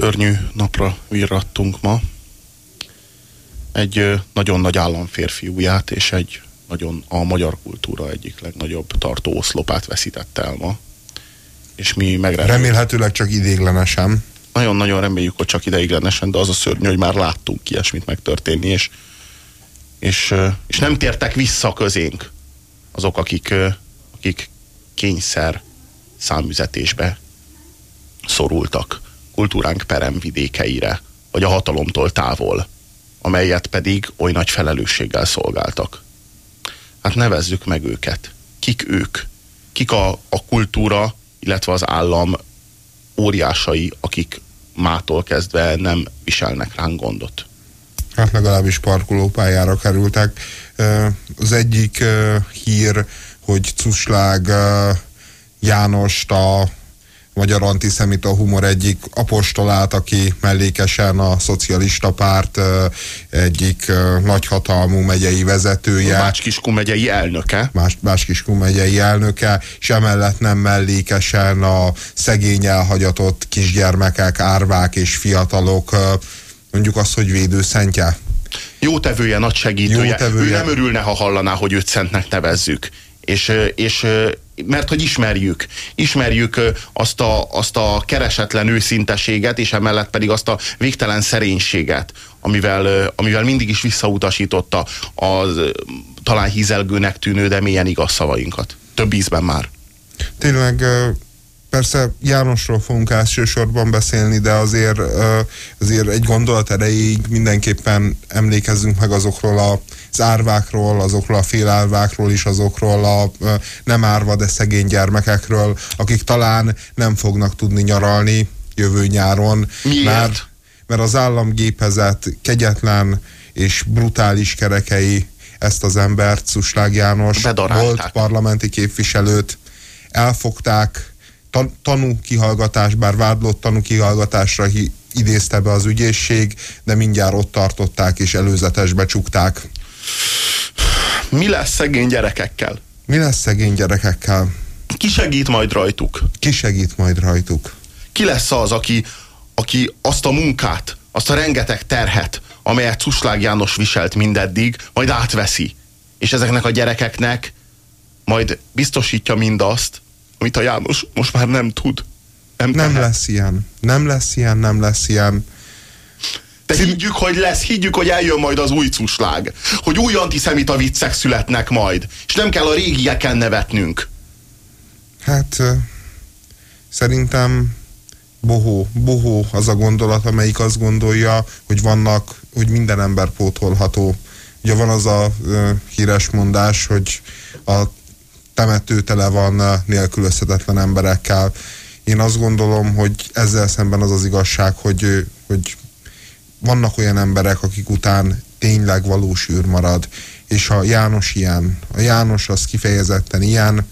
Szörnyű napra virrattunk ma. Egy nagyon nagy államférfiúját és egy nagyon a magyar kultúra egyik legnagyobb tartó oszlopát veszítette el ma. És mi megreméljük. Remélhetőleg csak idéglenesen. Nagyon-nagyon reméljük, hogy csak ideiglenesen, de az a szörnyű, hogy már láttunk ilyesmit megtörténni, és és, és nem tértek vissza közénk azok, akik, akik kényszer számüzetésbe szorultak kultúránk peremvidékeire, vagy a hatalomtól távol, amelyet pedig oly nagy felelősséggel szolgáltak. Hát nevezzük meg őket. Kik ők? Kik a, a kultúra, illetve az állam óriásai, akik mától kezdve nem viselnek ránk gondot? hát legalábbis parkolópályára kerültek. Az egyik hír, hogy Cuslág Jánost a magyar antiszemita humor egyik apostolát, aki mellékesen a szocialista párt egyik nagyhatalmú megyei vezetője. Bácskiskun megyei elnöke. Más, Bácskiskun megyei elnöke, és emellett nem mellékesen a szegény elhagyatott kisgyermekek, árvák és fiatalok mondjuk azt, hogy védőszentje. Jó tevője, nagy segítője. Jó tevője. Ő nem örülne, ha hallaná, hogy őt szentnek nevezzük. És, és mert hogy ismerjük. Ismerjük azt a, azt a keresetlen őszinteséget, és emellett pedig azt a végtelen szerénységet, amivel, amivel mindig is visszautasította az talán hízelgőnek tűnő, de mélyen igaz szavainkat. Több ízben már. Tényleg persze Jánosról fogunk elsősorban beszélni, de azért, azért egy gondolat erejéig mindenképpen emlékezzünk meg azokról a az árvákról, azokról a félárvákról is, azokról a nem árva, de szegény gyermekekről, akik talán nem fognak tudni nyaralni jövő nyáron. Miért? Mert, mert az államgépezet kegyetlen és brutális kerekei ezt az embert, Szuslág János, volt parlamenti képviselőt, elfogták, tan tanú kihallgatás, bár vádlott tanú kihallgatásra hi idézte be az ügyészség, de mindjárt ott tartották és előzetesbe csukták. Mi lesz szegény gyerekekkel? Mi lesz szegény gyerekekkel? Ki segít majd rajtuk? Ki segít majd rajtuk? Ki lesz az, aki, aki azt a munkát, azt a rengeteg terhet, amelyet Cuslág János viselt mindeddig, majd átveszi. És ezeknek a gyerekeknek majd biztosítja mindazt, amit a János most már nem tud. Nem, nem lesz ilyen. Nem lesz ilyen, nem lesz ilyen. De higgyük, hogy lesz, higgyük, hogy eljön majd az új cuslág. Hogy új antiszemita viccek születnek majd. És nem kell a régieken nevetnünk. Hát szerintem bohó, bohó az a gondolat, amelyik azt gondolja, hogy vannak, hogy minden ember pótolható. Ugye van az a híres mondás, hogy a temető tele van nélkülözhetetlen emberekkel. Én azt gondolom, hogy ezzel szemben az az igazság, hogy, hogy vannak olyan emberek, akik után tényleg valós űr marad, és a János ilyen, a János az kifejezetten ilyen,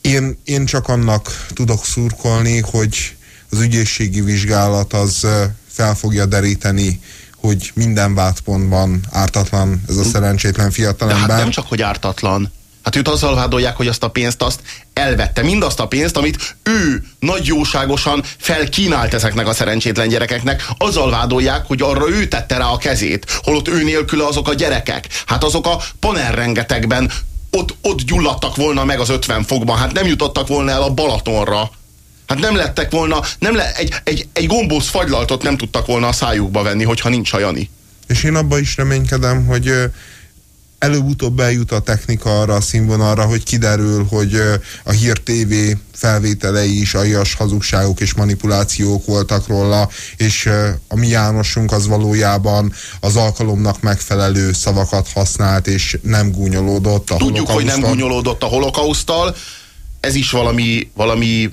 én, én csak annak tudok szurkolni, hogy az ügyészségi vizsgálat az fel fogja deríteni, hogy minden vádpontban ártatlan ez a szerencsétlen fiatalember. De hát nem csak, hogy ártatlan, Hát őt azzal vádolják, hogy azt a pénzt azt elvette. Mindazt a pénzt, amit ő nagy jóságosan felkínált ezeknek a szerencsétlen gyerekeknek, azzal vádolják, hogy arra ő tette rá a kezét, holott ő nélkül azok a gyerekek. Hát azok a panel rengetegben ott, ott gyulladtak volna meg az 50 fokban, hát nem jutottak volna el a Balatonra. Hát nem lettek volna, nem le, egy, egy, egy gombóz fagylaltot nem tudtak volna a szájukba venni, hogyha nincs a Jani. És én abban is reménykedem, hogy előbb-utóbb eljut a technika arra a színvonalra, hogy kiderül, hogy a Hír TV felvételei is aljas hazugságok és manipulációk voltak róla, és a mi Jánosunk az valójában az alkalomnak megfelelő szavakat használt, és nem gúnyolódott a Tudjuk, hogy nem gúnyolódott a holokausztal, ez is valami, valami,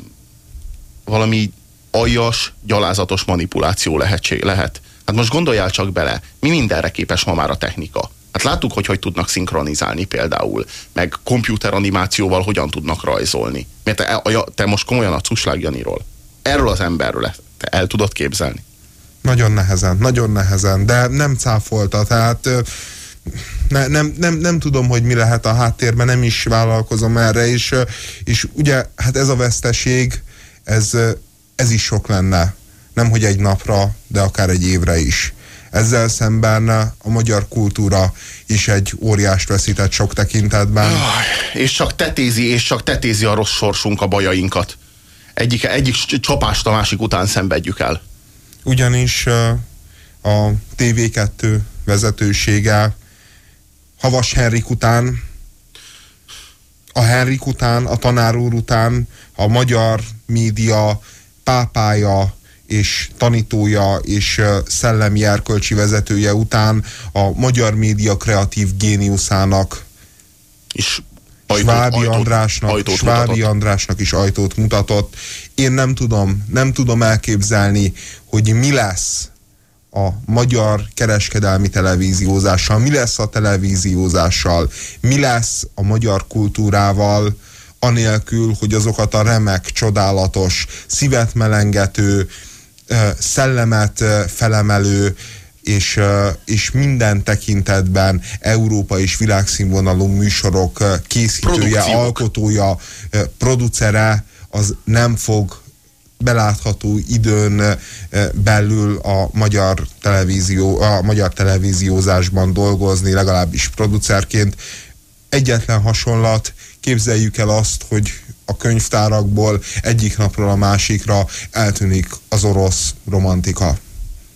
valami aljas, gyalázatos manipuláció lehetség, lehet. Hát most gondoljál csak bele, mi mindenre képes ma már a technika. Hát láttuk, hogy hogy tudnak szinkronizálni például, meg komputeranimációval hogyan tudnak rajzolni. Mert te, te most komolyan a Cuslág Janiról. Erről az emberről te el tudod képzelni? Nagyon nehezen, nagyon nehezen, de nem cáfolta, tehát ne, nem, nem, nem tudom, hogy mi lehet a háttérben, nem is vállalkozom erre, és, és ugye hát ez a veszteség, ez, ez is sok lenne. Nem, hogy egy napra, de akár egy évre is. Ezzel szemben a magyar kultúra is egy óriást veszített sok tekintetben. És csak tetézi, és csak tetézi a rossz sorsunk a bajainkat. Egyik, egyik csapást a másik után szenvedjük el. Ugyanis a TV2 vezetősége Havas Henrik után, a Henrik után, a tanár úr után, a magyar média pápája és tanítója és szellemi erkölcsi vezetője után a magyar média kreatív géniuszának és ajtót, Svábi ajtót, Andrásnak, ajtót Svábi mutatott. Andrásnak is ajtót mutatott. Én nem tudom, nem tudom elképzelni, hogy mi lesz a magyar kereskedelmi televíziózással, mi lesz a televíziózással, mi lesz a magyar kultúrával, anélkül, hogy azokat a remek, csodálatos, szívet melengető, szellemet felemelő, és, és minden tekintetben Európa és világszínvonalú műsorok készítője, alkotója, producere, az nem fog belátható időn belül a magyar, televízió, a magyar televíziózásban dolgozni, legalábbis producerként. Egyetlen hasonlat, képzeljük el azt, hogy a könyvtárakból egyik napról a másikra eltűnik az orosz romantika.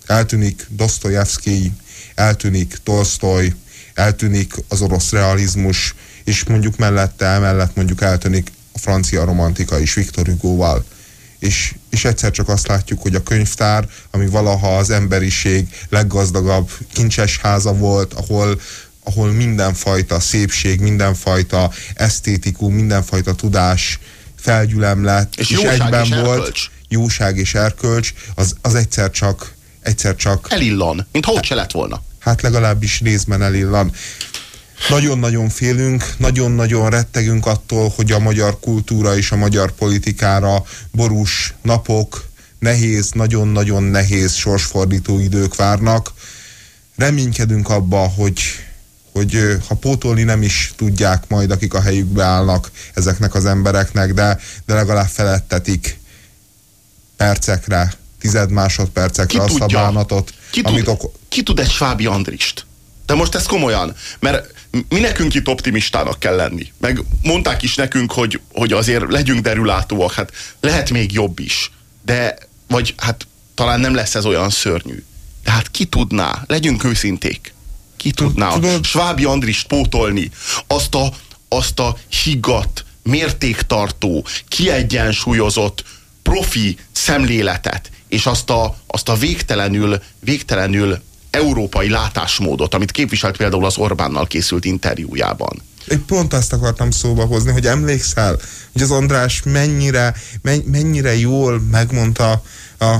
Eltűnik Dostoyevsky, eltűnik Tolstoy, eltűnik az orosz realizmus, és mondjuk mellette, emellett mondjuk eltűnik a francia romantika is Viktor Hugoval és, és egyszer csak azt látjuk, hogy a könyvtár, ami valaha az emberiség leggazdagabb kincses háza volt, ahol, ahol mindenfajta szépség, mindenfajta esztétikú, mindenfajta tudás felgyülem lett, és, és egyben és volt erkölcs. jóság és erkölcs, az, az egyszer csak egyszer csak... Elillan, mint ha ott se lett volna. Hát legalábbis részben elillan. Nagyon-nagyon félünk, nagyon-nagyon rettegünk attól, hogy a magyar kultúra és a magyar politikára borús napok, nehéz, nagyon-nagyon nehéz sorsfordító idők várnak. Reménykedünk abba, hogy, hogy ha pótolni nem is tudják majd, akik a helyükbe állnak ezeknek az embereknek, de, de legalább felettetik percekre, tized másodpercekre ki azt tudja, a bánatot, ki amit tud, ok- Ki tud egy Svábi Andrist? De most ez komolyan, mert mi nekünk itt optimistának kell lenni. Meg mondták is nekünk, hogy, hogy azért legyünk derülátóak, hát lehet még jobb is. De, vagy hát talán nem lesz ez olyan szörnyű. De hát ki tudná, legyünk őszinték. Ki tudná? Svábi Andrist pótolni, azt a, azt a higgadt, mértéktartó, kiegyensúlyozott, profi szemléletet, és azt a, azt a végtelenül, végtelenül európai látásmódot, amit képviselt például az Orbánnal készült interjújában. Én pont azt akartam szóba hozni, hogy emlékszel, hogy az András mennyire, mennyire jól megmondta a,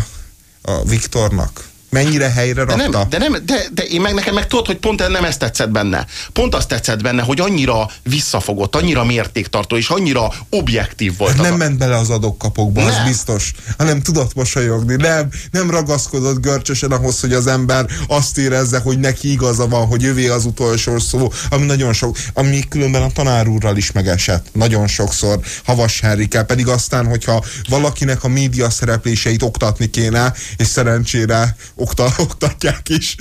a Viktornak, mennyire helyre rakta. De, nem, de, nem, de, de én meg nekem meg tudod, hogy pont nem ezt tetszett benne. Pont azt tetszett benne, hogy annyira visszafogott, annyira mértéktartó, és annyira objektív volt. Hát nem a... ment bele az adokkapokba, az biztos, hanem tudott mosolyogni. Nem, nem ragaszkodott görcsösen ahhoz, hogy az ember azt érezze, hogy neki igaza van, hogy ővé az utolsó szó, ami nagyon sok, ami különben a tanár úrral is megesett. Nagyon sokszor Havas Henrikkel, pedig aztán, hogyha valakinek a média szerepléseit oktatni kéne, és szerencsére okta, oktatják is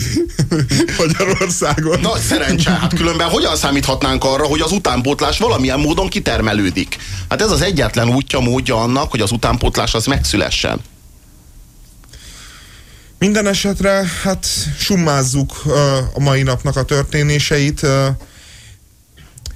Magyarországon. Na, szerencse, hát különben hogyan számíthatnánk arra, hogy az utánpótlás valamilyen módon kitermelődik? Hát ez az egyetlen útja, módja annak, hogy az utánpótlás az megszülessen. Minden esetre, hát summázzuk uh, a mai napnak a történéseit. Uh,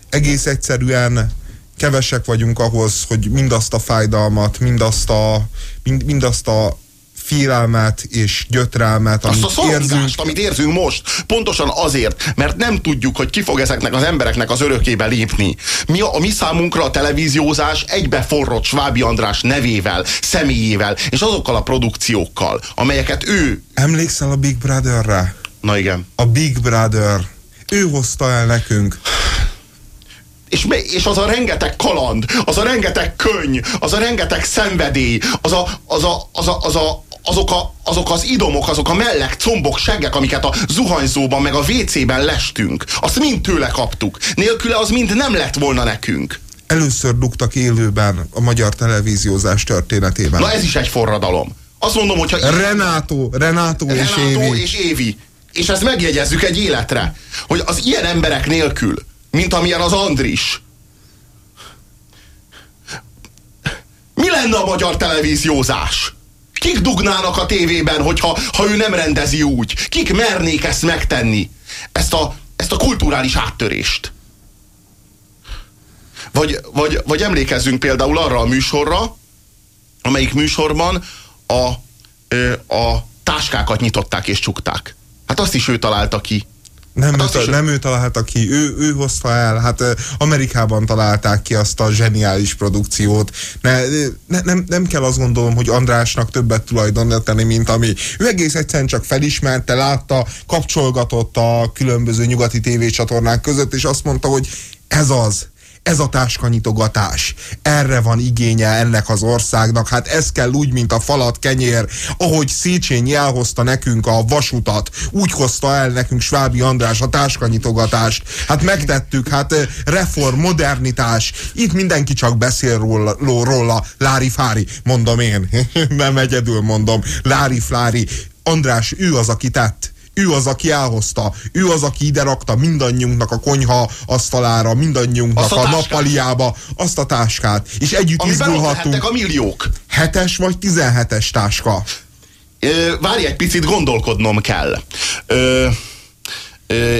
egész egyszerűen kevesek vagyunk ahhoz, hogy mindazt a fájdalmat, mindazt a, mind, mindazt a félelmet és gyötrelmet, Azt amit a szorongást, érzünk. amit érzünk most, pontosan azért, mert nem tudjuk, hogy ki fog ezeknek az embereknek az örökébe lépni. Mi a, a mi számunkra a televíziózás egybeforrott Svábi András nevével, személyével, és azokkal a produkciókkal, amelyeket ő... Emlékszel a Big Brotherre? Na igen. A Big Brother. Ő hozta el nekünk. És, és az a rengeteg kaland, az a rengeteg könyv, az a rengeteg szenvedély, az a, az a, az a, az a azok, a, azok az idomok, azok a mellek, combok, seggek, amiket a zuhanyzóban, meg a WC-ben lestünk, azt mind tőle kaptuk. Nélküle az mind nem lett volna nekünk. Először dugtak élőben a magyar televíziózás történetében. Na ez is egy forradalom. Azt mondom, hogyha... Renátó, Renátó, és Renátó Évi. és Évi. És ezt megjegyezzük egy életre, hogy az ilyen emberek nélkül, mint amilyen az Andris, mi lenne a magyar televíziózás? Kik dugnának a tévében, hogyha ha ő nem rendezi úgy? Kik mernék ezt megtenni? Ezt a, ezt a kulturális áttörést. Vagy, vagy, vagy emlékezzünk például arra a műsorra, amelyik műsorban a, a táskákat nyitották és csukták. Hát azt is ő találta ki. Nem, Hát ő, nem ő találta ki, ő, ő hozta el, hát Amerikában találták ki azt a zseniális produkciót. Ne, ne, nem, nem kell azt gondolom, hogy Andrásnak többet tulajdonítani, mint ami. Ő egész egyszerűen csak felismerte, látta, kapcsolgatott a különböző nyugati tévécsatornák között, és azt mondta, hogy ez az, ez a táskanyitogatás. Erre van igénye ennek az országnak. Hát ez kell úgy, mint a falat kenyér. Ahogy Széchenyi elhozta nekünk a vasutat, úgy hozta el nekünk Svábi András a táskanyitogatást. Hát megtettük, hát reform, modernitás. Itt mindenki csak beszél róla, róla. Lári Fári, mondom én. Nem egyedül mondom. Lári Flári. András, ő az, aki tett. Ő az, aki elhozta, ő az, aki ide rakta mindannyiunknak a konyha asztalára, mindannyiunknak Azt a a, nappaliába azt a táskát. És együtt Amiben lehettek a milliók. Hetes vagy tizenhetes táska? Ö, várj egy picit, gondolkodnom kell. Ö,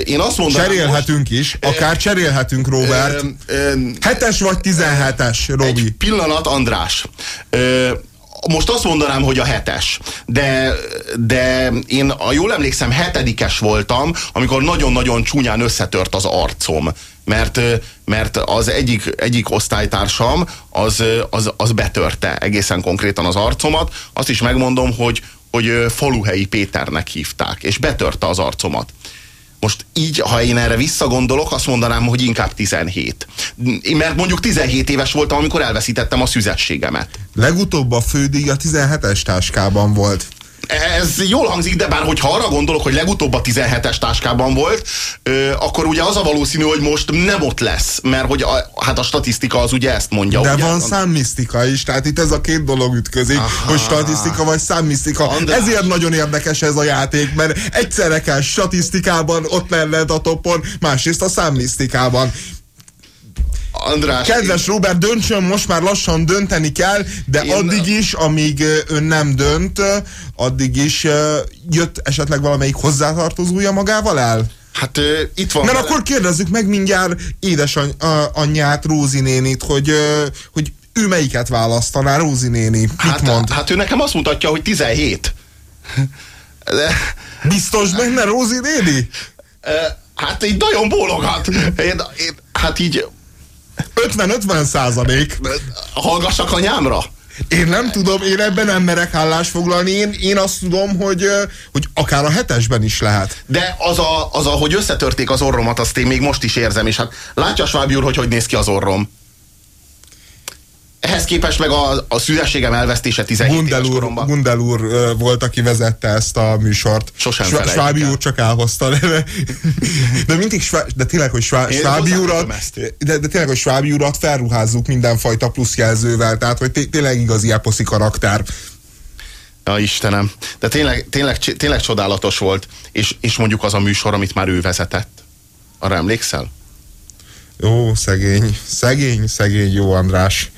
én azt mondanám... Cserélhetünk is, akár cserélhetünk, Robert. Hetes vagy tizenhetes, Egy Robi? pillanat, András. Ö, most azt mondanám, hogy a hetes, de, de én, a jól emlékszem, hetedikes voltam, amikor nagyon-nagyon csúnyán összetört az arcom. Mert, mert az egyik, egyik osztálytársam az, az, az betörte egészen konkrétan az arcomat. Azt is megmondom, hogy, hogy Faluhelyi Péternek hívták, és betörte az arcomat. Most így, ha én erre visszagondolok, azt mondanám, hogy inkább 17. Én Mert mondjuk 17 éves voltam, amikor elveszítettem a szüzességemet. Legutóbb a fődíj a 17-es táskában volt. Ez jól hangzik, de bár hogyha arra gondolok, hogy legutóbb a 17-es táskában volt, ö, akkor ugye az a valószínű, hogy most nem ott lesz, mert hogy a, hát a statisztika az ugye ezt mondja. De ugye? van számmisztika is, tehát itt ez a két dolog ütközik, Aha. hogy statisztika vagy számmisztika. András. Ezért nagyon érdekes ez a játék, mert egyszerre kell statisztikában ott lenned a topon, másrészt a számmisztikában. András, Kedves Robert, döntsön, most már lassan dönteni kell, de Én- addig is, amíg ön nem dönt, addig is jött esetleg valamelyik hozzátartozója magával el? hát ö, itt van. Mert vele- akkor kérdezzük meg mindjárt édesanyját, Rózi nénit, hogy, ö, hogy ő melyiket választaná, Rózi néni. Mit hát, mond? hát ő nekem azt mutatja, hogy 17. De, Biztos benne Rózi néni? hát így nagyon bólogat. Én, én, hát így 50-50 százalék. hallgassak anyámra. Én nem tudom, én ebben nem merek állást foglalni. Én, én azt tudom, hogy, hogy akár a hetesben is lehet. De az a, az a, hogy összetörték az orromat, azt én még most is érzem, és hát látja Svábi úr, hogy hogy néz ki az orrom. Ehhez képest meg a, a szüzességem elvesztése 17 Gundel éves úr, koromban. Gundel úr volt, aki vezette ezt a műsort. Sosem Svá- Svábi úr csak elhozta. De, de mindig, Svá, de tényleg, hogy Svá, Svábi urat, de, de tényleg, hogy Svábi urat felruházzuk mindenfajta pluszjelzővel, tehát, hogy té- tényleg igazi eposzi karakter. Ja, Istenem. De tényleg, tényleg, tényleg csodálatos volt. És, és mondjuk az a műsor, amit már ő vezetett. Arra emlékszel? Ó, szegény, szegény, szegény jó András.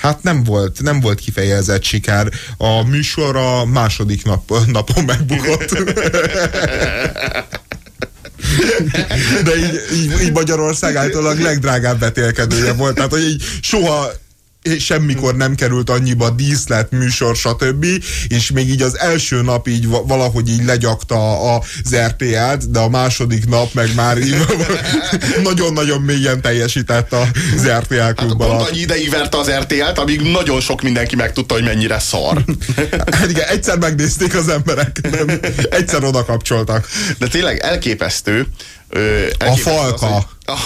Hát nem volt, nem volt kifejezett siker. A műsor a második nap, napon megbukott. De így, így, így Magyarország általában legdrágább betélkedője volt. Tehát, hogy így soha semmikor nem került annyiba díszlet, műsor, stb. És még így az első nap így valahogy így legyakta az RTL-t, de a második nap meg már nagyon-nagyon mélyen teljesített az RTL klubban. Hát pont annyi ideig verte az RTL-t, amíg nagyon sok mindenki megtudta, hogy mennyire szar. Hát igen, egyszer megnézték az emberek, nem, egyszer oda kapcsoltak. De tényleg elképesztő, Ö, a falka. Az,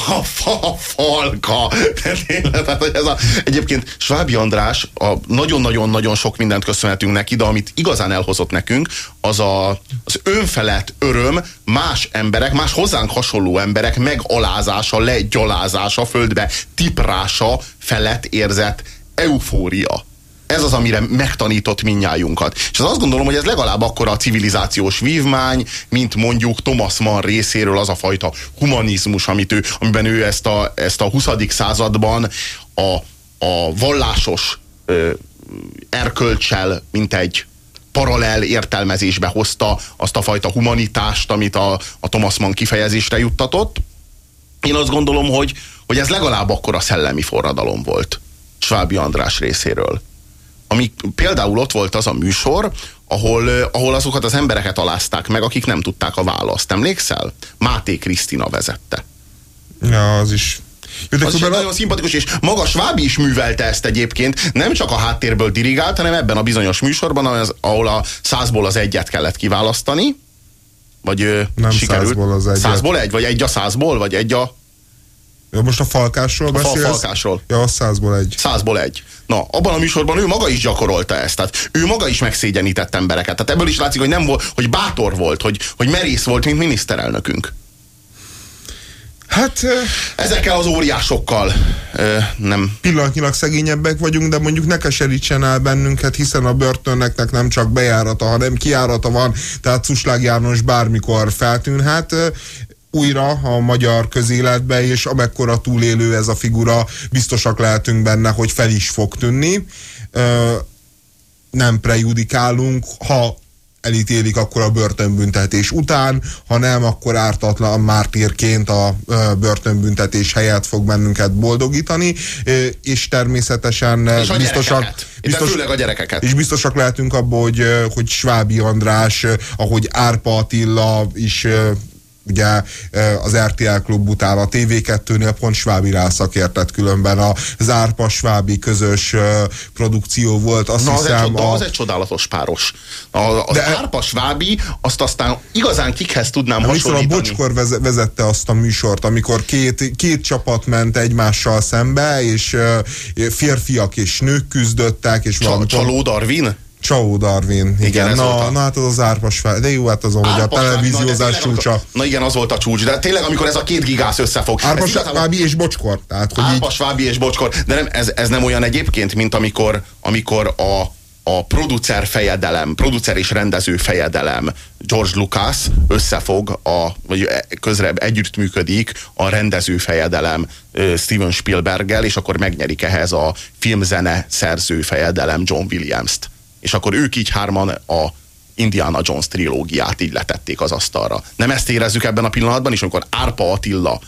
a, fa, a falka. Tehát, hogy ez a, egyébként Svábi András nagyon-nagyon-nagyon sok mindent köszönhetünk neki, de amit igazán elhozott nekünk, az a, az önfelett öröm más emberek, más hozzánk hasonló emberek megalázása, legyalázása, földbe tiprása felett érzett eufória ez az, amire megtanított minnyájunkat. És az azt gondolom, hogy ez legalább akkor a civilizációs vívmány, mint mondjuk Thomas Mann részéről az a fajta humanizmus, amit ő, amiben ő ezt a, ezt a 20. században a, a vallásos ö, erkölcsel, mint egy paralel értelmezésbe hozta azt a fajta humanitást, amit a, a Thomas Mann kifejezésre juttatott. Én azt gondolom, hogy, hogy ez legalább akkor a szellemi forradalom volt Svábi András részéről ami például ott volt az a műsor, ahol, ahol azokat az embereket alázták meg, akik nem tudták a választ. Emlékszel? Máté Krisztina vezette. Ja, az is jó, de az is a... nagyon szimpatikus, és maga Svábi is művelte ezt egyébként, nem csak a háttérből dirigált, hanem ebben a bizonyos műsorban, az, ahol a százból az egyet kellett kiválasztani, vagy nem sikerült. százból az egyet. Százból egy, vagy egy a százból, vagy egy a most a falkásról beszélsz? A falkásról. Ja, a százból egy. Százból egy. Na, abban a műsorban ő maga is gyakorolta ezt. Tehát ő maga is megszégyenített embereket. Tehát ebből is látszik, hogy nem volt, hogy bátor volt, hogy, hogy merész volt, mint miniszterelnökünk. Hát... Ezekkel az óriásokkal nem. Pillanatnyilag szegényebbek vagyunk, de mondjuk ne keserítsen el bennünket, hiszen a börtönnek nem csak bejárata, hanem kiárata van, tehát Cuslág János bármikor feltűnhet újra a magyar közéletbe, és amekkora túlélő ez a figura, biztosak lehetünk benne, hogy fel is fog tűnni. Nem prejudikálunk, ha elítélik, akkor a börtönbüntetés után, ha nem, akkor ártatlan mártírként a börtönbüntetés helyett fog bennünket boldogítani, és természetesen és a biztosak, biztos, főleg a gyerekeket. És biztosak lehetünk abból, hogy, hogy Svábi András, ahogy Árpa Attila is ugye az RTL klub után a TV2-nél pont Svábi rászakértett különben a Zárpa Svábi közös produkció volt. Azt Na, hiszem, az, egy, a... az egy csodálatos páros. A, az De... Árpa Svábi, azt aztán igazán kikhez tudnám De hasonlítani. A Bocskor vezette azt a műsort, amikor két, két csapat ment egymással szembe, és férfiak és nők küzdöttek. És Csa, Csaló Darwin? Ciao Darwin. Igen, igen na, a... na hát az az árpas fel. De jó, hát az, hogy a televíziózás csúcsa. Amikor, na igen, az volt a csúcs, de tényleg amikor ez a két gigász összefog. Árpas Vábi és Bocskor. Tehát, hogy árpas így... Vábi és Bocskor. De nem, ez, ez nem olyan egyébként, mint amikor, amikor a, a producer fejedelem, producer és rendező fejedelem George Lucas összefog, a, vagy közre együttműködik a rendező fejedelem Steven Spielberggel, és akkor megnyerik ehhez a filmzene szerző fejedelem John Williams-t és akkor ők így hárman a Indiana Jones trilógiát így letették az asztalra. Nem ezt érezzük ebben a pillanatban is, amikor Árpa Attila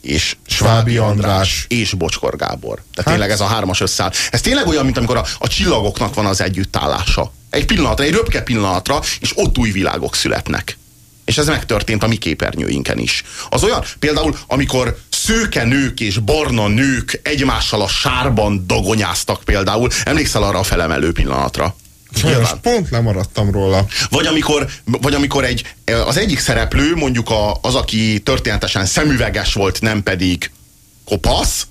és Svábi András és Bocskor Gábor. Tehát hát. tényleg ez a hármas összeáll. Ez tényleg olyan, mint amikor a, a csillagoknak van az együttállása. Egy pillanatra, egy röpke pillanatra, és ott új világok születnek. És ez megtörtént a mi képernyőinken is. Az olyan, például, amikor szőke nők és barna nők egymással a sárban dagonyáztak például, emlékszel arra a felemelő pillanatra? Sajnos pont lemaradtam róla. Vagy amikor, vagy amikor egy, az egyik szereplő, mondjuk a, az, aki történetesen szemüveges volt, nem pedig kopasz,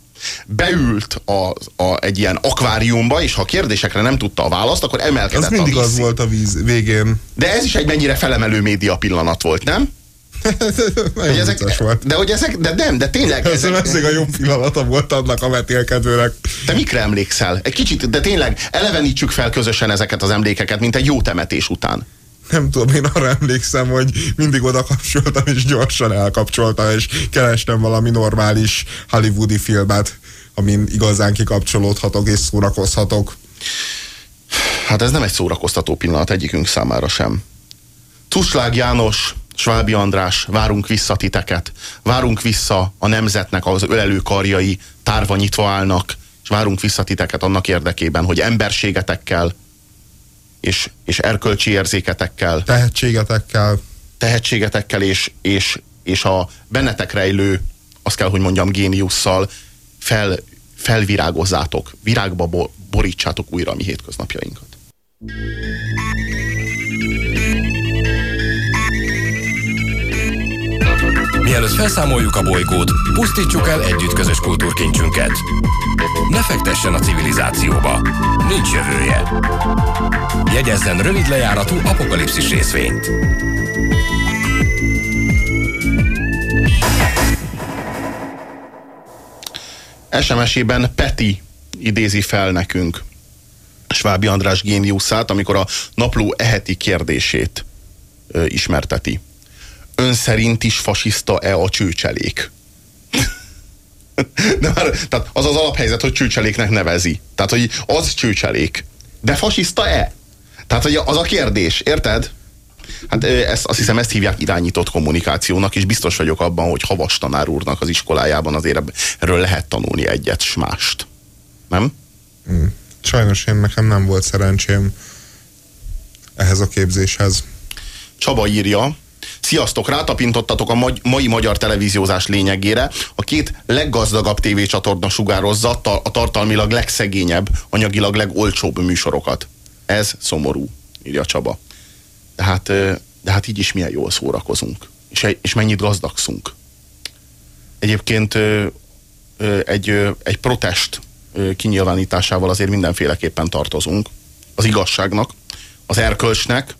beült a, a, egy ilyen akváriumba, és ha a kérdésekre nem tudta a választ, akkor emelkedett az mindig a víz. az volt a víz végén. De ez is egy mennyire felemelő média pillanat volt, nem? hogy ezek, volt. De hogy ezek, de nem, de tényleg. Ez ezek, ezek a jó pillanata volt annak a vetélkedőnek. Te mikre emlékszel? Egy kicsit, de tényleg elevenítsük fel közösen ezeket az emlékeket, mint egy jó temetés után nem tudom, én arra emlékszem, hogy mindig oda kapcsoltam, és gyorsan elkapcsoltam, és kerestem valami normális hollywoodi filmet, amin igazán kikapcsolódhatok és szórakozhatok. Hát ez nem egy szórakoztató pillanat egyikünk számára sem. Tuslág János, Svábi András, várunk vissza titeket, várunk vissza a nemzetnek az ölelő karjai, tárva nyitva állnak, és várunk vissza titeket annak érdekében, hogy emberségetekkel és, és erkölcsi érzéketekkel, Tehetségetekkel. tehetségetekkel és, és, és a bennetek rejlő, azt kell, hogy mondjam, géniusszal fel, felvirágozzátok, virágba bo- borítsátok újra a mi hétköznapjainkat. Mielőtt felszámoljuk a bolygót, pusztítsuk el együtt közös kultúrkincsünket. Ne fektessen a civilizációba. Nincs jövője. Jegyezzen rövid lejáratú apokalipszis részvényt. SMS-ében Peti idézi fel nekünk Svábi András géniuszát, amikor a napló eheti kérdését ismerteti. Ön szerint is fasiszta-e a csőcselék? De már, tehát az az alaphelyzet, hogy csőcseléknek nevezi. Tehát, hogy az csőcselék. De fasiszta-e? Tehát, hogy az a kérdés, érted? Hát ezt, azt hiszem ezt hívják irányított kommunikációnak, és biztos vagyok abban, hogy Havas tanár úrnak az iskolájában azért erről lehet tanulni egyet s mást. Nem? Sajnos én nekem nem volt szerencsém ehhez a képzéshez. Csaba írja, Sziasztok, rátapintottatok a mai magyar televíziózás lényegére. A két leggazdagabb tévécsatorna sugározza a tartalmilag legszegényebb, anyagilag legolcsóbb műsorokat. Ez szomorú, írja Csaba. De hát, de hát így is milyen jól szórakozunk. És, és mennyit gazdagszunk. Egyébként egy, egy protest kinyilvánításával azért mindenféleképpen tartozunk. Az igazságnak, az erkölcsnek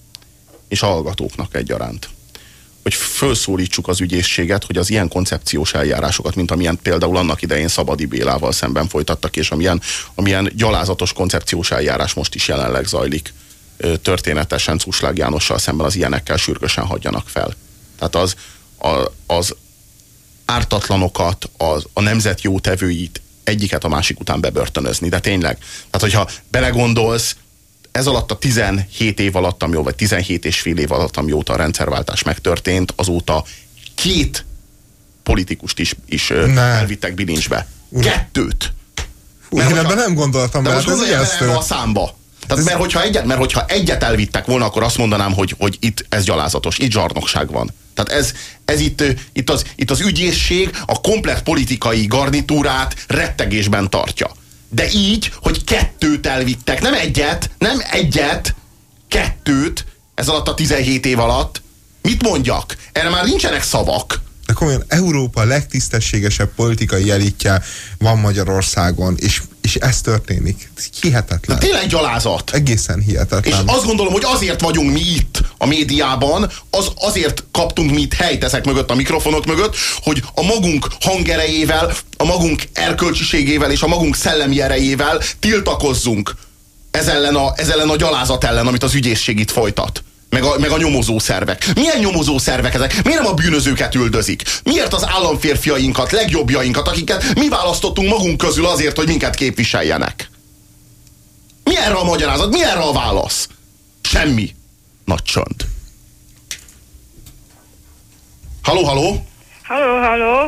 és a hallgatóknak egyaránt. Hogy felszólítsuk az ügyészséget, hogy az ilyen koncepciós eljárásokat, mint amilyen például annak idején Szabadi Bélával szemben folytattak, és amilyen, amilyen gyalázatos koncepciós eljárás most is jelenleg zajlik történetesen Cuslág Jánossal szemben, az ilyenekkel sürgősen hagyjanak fel. Tehát az, a, az ártatlanokat, az, a nemzet jótevőit egyiket a másik után bebörtönözni. De tényleg. Tehát, hogyha belegondolsz, ez alatt a 17 év alatt, ami, vagy 17 és fél év alatt, amióta a rendszerváltás megtörtént, azóta két politikust is, is Ne. elvittek bilincsbe. Kettőt. Hú, Mert én hogyha- ebben nem gondoltam, De mert ez ijesztő. a számba. Tehát, mert, hogyha egyet, mert hogyha egyet elvittek volna, akkor azt mondanám, hogy, hogy itt ez gyalázatos, itt zsarnokság van. Tehát ez, ez itt, itt, az, itt az ügyészség a komplet politikai garnitúrát rettegésben tartja. De így, hogy kettőt elvittek, nem egyet, nem egyet, kettőt, ez alatt a 17 év alatt, mit mondjak? Erre már nincsenek szavak. De komolyan Európa legtisztességesebb politikai elitje van Magyarországon, és, és ez történik. Hihetetlen. Tényleg gyalázat. Egészen És hihetetlen. azt gondolom, hogy azért vagyunk mi itt a médiában, az azért kaptunk mi itt helyt ezek mögött, a mikrofonok mögött, hogy a magunk hangerejével, a magunk erkölcsiségével és a magunk szellemi erejével tiltakozzunk ez ellen a, ez ellen a gyalázat ellen, amit az ügyészség itt folytat. Meg a, meg a nyomozó szervek. Milyen nyomozó szervek ezek? Miért nem a bűnözőket üldözik? Miért az államférfiainkat, legjobbjainkat, akiket mi választottunk magunk közül azért, hogy minket képviseljenek? Mi erre a magyarázat? Mi erre a válasz? Semmi. Nagy csönd. Haló? Halló, halló!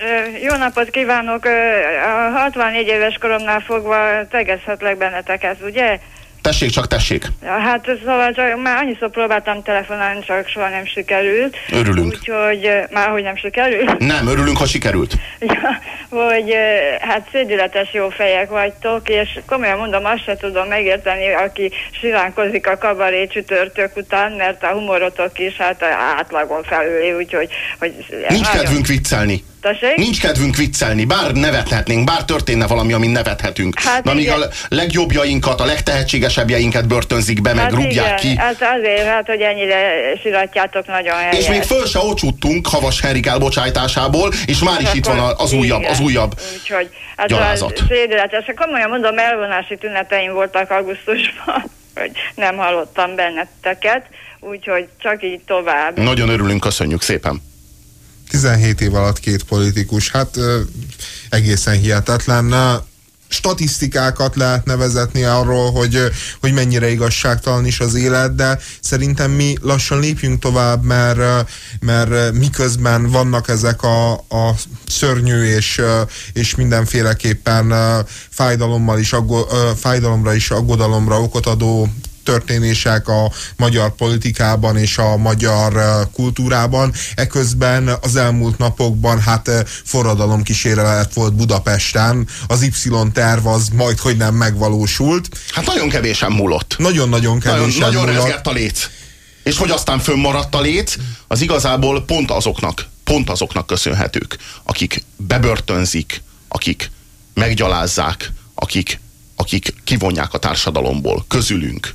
Ö, Jó napot kívánok! A 64 éves koromnál fogva tegezhetlek benneteket, ugye? Tessék, csak tessék. Ja, hát szóval csak, már annyiszor próbáltam telefonálni, csak soha nem sikerült. Örülünk. Úgyhogy már hogy nem sikerült? Nem, örülünk, ha sikerült. Ja, hogy hát szédületes jó fejek vagytok, és komolyan mondom, azt se tudom megérteni, aki siránkozik a kabaré csütörtök után, mert a humorotok is hát átlagon felüli, úgyhogy... Hogy Nincs nagyon- kedvünk viccelni. Tessék? Nincs kedvünk viccelni, bár nevethetnénk, bár történne valami, amin nevethetünk. Hát Na, amíg igen. a legjobbjainkat, a legtehetségesebbjeinket börtönzik be, meg Hát rúgják ki. Hát azért, hát, hogy ennyire siratjátok nagyon helyes. És még föl se ocsúttunk Havas Henrik elbocsájtásából, és már is És itt van az újabb, az igen. újabb Úgyhogy, hát gyalázat. az szédületes. Komolyan mondom, elvonási tüneteim voltak augusztusban, hogy nem hallottam benneteket, úgyhogy csak így tovább. Nagyon örülünk, köszönjük szépen. 17 év alatt két politikus, hát egészen hihetetlen. Statisztikákat lehetne vezetni arról, hogy, hogy mennyire igazságtalan is az élet, de szerintem mi lassan lépjünk tovább, mert, mert miközben vannak ezek a, a szörnyű és, és mindenféleképpen fájdalommal is, aggo, fájdalomra is aggodalomra okot adó történések a magyar politikában és a magyar kultúrában. Eközben az elmúlt napokban hát forradalom kísérelet volt Budapesten, az Y-terv az majd, hogy nem megvalósult. Hát nagyon kevésen múlott. Nagyon-nagyon kevésen nagyon, nagyon múlott. a léc. És hogy aztán fönnmaradt a léc, az igazából pont azoknak, pont azoknak köszönhetők, akik bebörtönzik, akik meggyalázzák, akik, akik kivonják a társadalomból, közülünk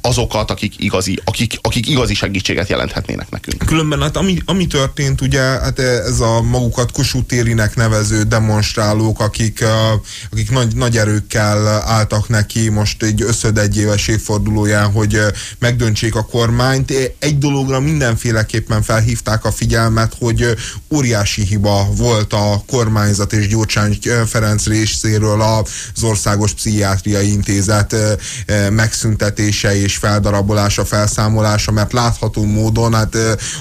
azokat, akik igazi, akik, akik igazi segítséget jelenthetnének nekünk. Különben hát ami, ami történt, ugye, hát ez a magukat Kossuth térinek nevező demonstrálók, akik, akik nagy, nagy erőkkel álltak neki most egy összöd egy éves évfordulóján, hogy megdöntsék a kormányt. Egy dologra mindenféleképpen felhívták a figyelmet, hogy óriási hiba volt a kormányzat és Gyurcsány Ferenc részéről az Országos Pszichiátriai Intézet megszüntetése és feldarabolása, felszámolása, mert látható módon, hát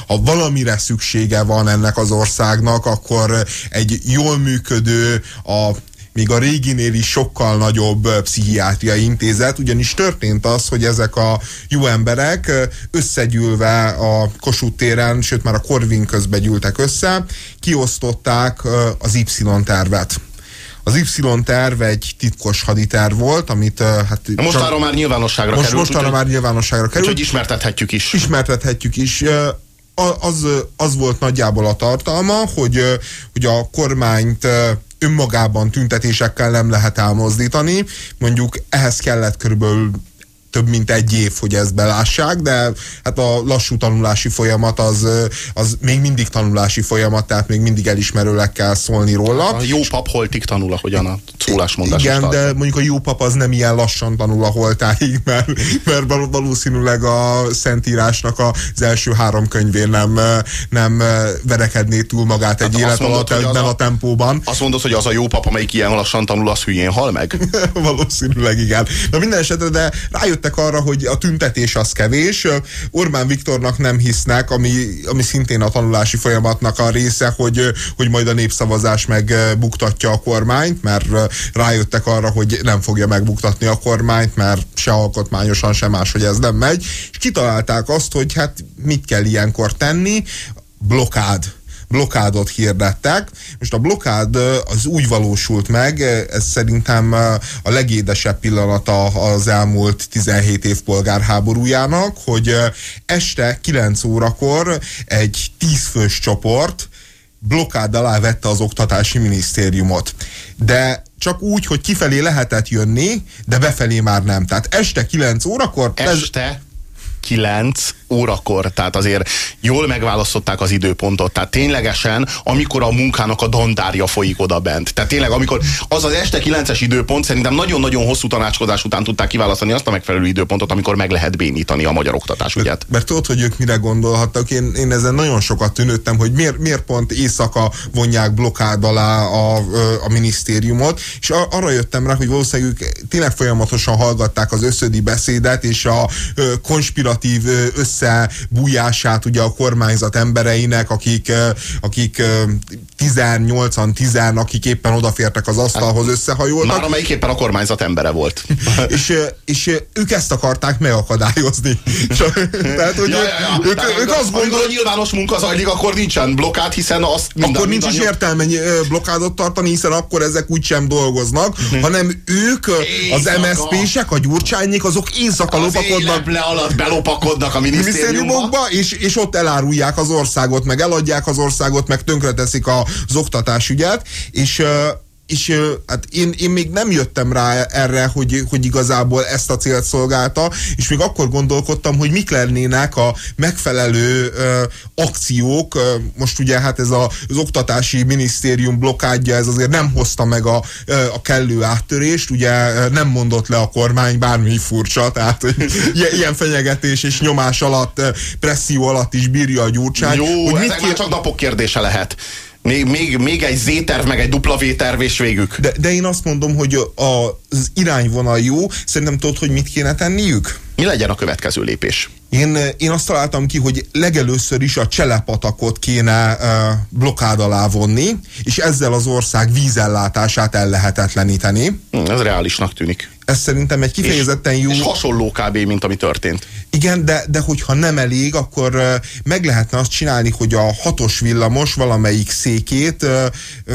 ha valamire szüksége van ennek az országnak, akkor egy jól működő, a még a réginél is sokkal nagyobb pszichiátriai intézet, ugyanis történt az, hogy ezek a jó emberek összegyűlve a Kossuth téren, sőt már a Korvin közbe gyűltek össze, kiosztották az Y-tervet az Y-terv egy titkos haditerv volt, amit hát... Most arra már nyilvánosságra most, került. Most arra már nyilvánosságra került. Úgyhogy ismertethetjük is. Ismertethetjük is. Az, az volt nagyjából a tartalma, hogy, hogy a kormányt önmagában tüntetésekkel nem lehet elmozdítani. Mondjuk ehhez kellett körülbelül több mint egy év, hogy ezt belássák, de hát a lassú tanulási folyamat az, az még mindig tanulási folyamat, tehát még mindig elismerőleg kell szólni róla. A jó pap holtig tanul, ahogyan a szólásmondás Igen, de mondjuk a jó pap az nem ilyen lassan tanul a holtáig, mert, mert valószínűleg a Szentírásnak az első három könyvén nem, nem verekedné túl magát egy hát élet alatt ebben a, a tempóban. Azt mondod, hogy az a jó pap, amelyik ilyen lassan tanul, az hülyén hal meg? valószínűleg igen. Na minden esetre, de rájött rájöttek arra, hogy a tüntetés az kevés. Orbán Viktornak nem hisznek, ami, ami szintén a tanulási folyamatnak a része, hogy, hogy majd a népszavazás megbuktatja a kormányt, mert rájöttek arra, hogy nem fogja megbuktatni a kormányt, mert se alkotmányosan, se más, hogy ez nem megy. És kitalálták azt, hogy hát mit kell ilyenkor tenni, blokád blokádot hirdettek. Most a blokád az úgy valósult meg, ez szerintem a legédesebb pillanata az elmúlt 17 év polgárháborújának, hogy este 9 órakor egy 10 fős csoport blokkád alá vette az oktatási minisztériumot. De csak úgy, hogy kifelé lehetett jönni, de befelé már nem. Tehát este 9 órakor... Este? 9 órakor, tehát azért jól megválasztották az időpontot, tehát ténylegesen, amikor a munkának a dandárja folyik oda bent. Tehát tényleg, amikor az az este 9-es időpont, szerintem nagyon-nagyon hosszú tanácskozás után tudták kiválasztani azt a megfelelő időpontot, amikor meg lehet bénítani a magyar oktatás ügyet. Mert, mert tudod, hogy ők mire gondolhattak, én, én ezen nagyon sokat tűnődtem, hogy miért, miért pont éjszaka vonják blokkád alá a, a minisztériumot, és arra jöttem rá, hogy valószínűleg ők tényleg folyamatosan hallgatták az összödi beszédet, és a konspiratív össze összebújását ugye a kormányzat embereinek, akik, akik 18-an, 10 akik éppen odafértek az asztalhoz, hát, összehajoltak. Már amelyik éppen a kormányzat embere volt. és, és ők ezt akarták megakadályozni. Tehát, hogy ja, ja, ja. Ők, Tehát, ők azt gondolják, nyilvános munka zajlik, akkor nincsen blokkád, hiszen azt minden, Akkor nincs is értelme blokádot tartani, hiszen akkor ezek úgysem dolgoznak, hm. hanem ők, az MSZP-sek, a gyurcsányék, azok éjszaka lopakodnak. le alatt belopakodnak a minisztériumokba, és, és ott elárulják az országot, meg eladják az országot, meg tönkreteszik az oktatásügyet, és és hát én, én még nem jöttem rá erre, hogy, hogy igazából ezt a célt szolgálta, és még akkor gondolkodtam, hogy mik lennének a megfelelő ö, akciók. Most ugye hát ez a, az oktatási minisztérium blokkádja, ez azért nem hozta meg a, a kellő áttörést, ugye nem mondott le a kormány, bármi furcsa, tehát ilyen fenyegetés és nyomás alatt, presszió alatt is bírja a gyurcsány. Jó, hogy mit kér... csak napok kérdése lehet Még, még, még egy Z-terv, meg egy dupla V-terv, és végük. De, de én azt mondom, hogy az irányvonal jó. Szerintem tudod, hogy mit kéne tenniük? Mi legyen a következő lépés? Én, én azt találtam ki, hogy legelőször is a cselepatakot kéne uh, blokkád alá vonni, és ezzel az ország vízellátását ellehetetleníteni. Hm, ez reálisnak tűnik. Ez szerintem egy kifejezetten jó... És hasonló kb. mint ami történt. Igen, de, de hogyha nem elég, akkor uh, meg lehetne azt csinálni, hogy a hatos villamos valamelyik székét, uh,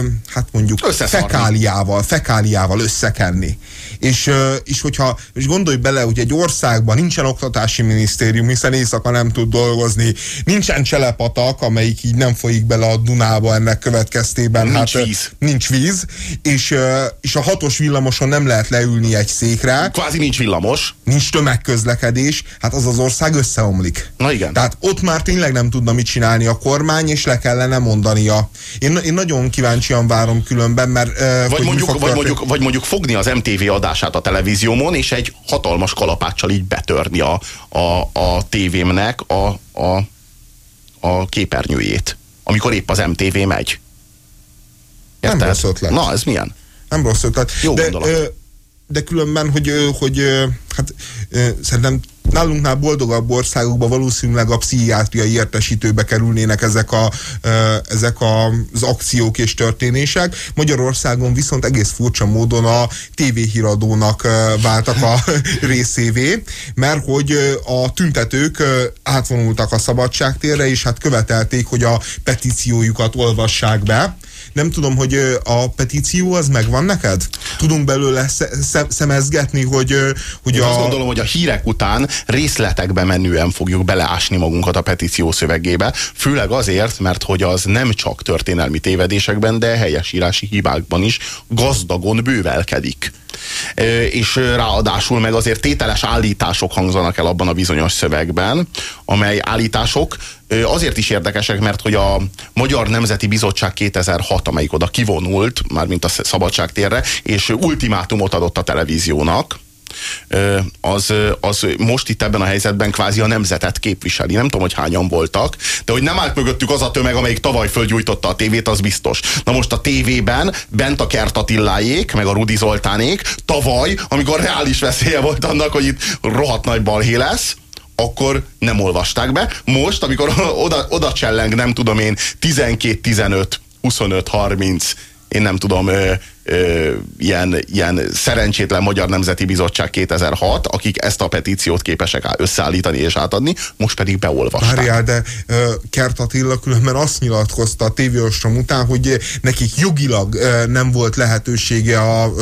um, hát mondjuk fekáliával, fekáliával összekenni. És, és hogyha, és gondolj bele, hogy egy országban nincsen oktatási minisztérium, hiszen éjszaka nem tud dolgozni, nincsen cselepatak, amelyik így nem folyik bele a Dunába ennek következtében. Nincs hát, víz. Nincs víz, és, és a hatos villamoson nem lehet leülni egy székre, Kvázi nincs villamos. nincs tömegközlekedés, hát az az ország összeomlik. Na igen. Tehát ott már tényleg nem tudna mit csinálni a kormány, és le kellene mondania. Én, én nagyon kíváncsian várom különben, mert... Vagy mondjuk, vagy, mondjuk, vagy mondjuk fogni az MTV adását a televíziómon, és egy hatalmas kalapáccsal így betörni a, a, a tévémnek a, a, a képernyőjét, amikor épp az MTV megy. Nem rossz ötlet. Na, ez milyen? Nem rossz ötlet. Jó de, gondolat. ö, de különben, hogy, hogy hát szerintem nálunknál boldogabb országokban valószínűleg a pszichiátriai értesítőbe kerülnének ezek, a, ezek az akciók és történések. Magyarországon viszont egész furcsa módon a tévéhíradónak váltak a részévé, mert hogy a tüntetők átvonultak a szabadságtérre, és hát követelték, hogy a petíciójukat olvassák be. Nem tudom, hogy a petíció az megvan neked? Tudunk belőle sze- sze- szemezgetni, hogy, hogy Én a... azt gondolom, hogy a hírek után részletekbe menően fogjuk beleásni magunkat a petíció szövegébe, főleg azért, mert hogy az nem csak történelmi tévedésekben, de helyesírási hibákban is gazdagon bővelkedik. És ráadásul meg azért tételes állítások hangzanak el abban a bizonyos szövegben, amely állítások azért is érdekesek, mert hogy a Magyar Nemzeti Bizottság 2006, amelyik oda kivonult, mármint a szabadságtérre, és ultimátumot adott a televíziónak, az, az most itt ebben a helyzetben kvázi a nemzetet képviseli. Nem tudom, hogy hányan voltak, de hogy nem állt mögöttük az a tömeg, amelyik tavaly fölgyújtotta a tévét, az biztos. Na most a tévében bent a Kert Attiláék, meg a Rudi Zoltánék tavaly, amikor reális veszélye volt annak, hogy itt rohadt nagy balhé lesz, akkor nem olvasták be. Most, amikor oda, oda cselleng, nem tudom én, 12-15, 25-30, én nem tudom, ö, ilyen, ilyen szerencsétlen Magyar Nemzeti Bizottság 2006, akik ezt a petíciót képesek összeállítani és átadni, most pedig beolvasták. Várjál, de ö, Kert Attila különben azt nyilatkozta a tévéostrom után, hogy nekik jogilag nem volt lehetősége a,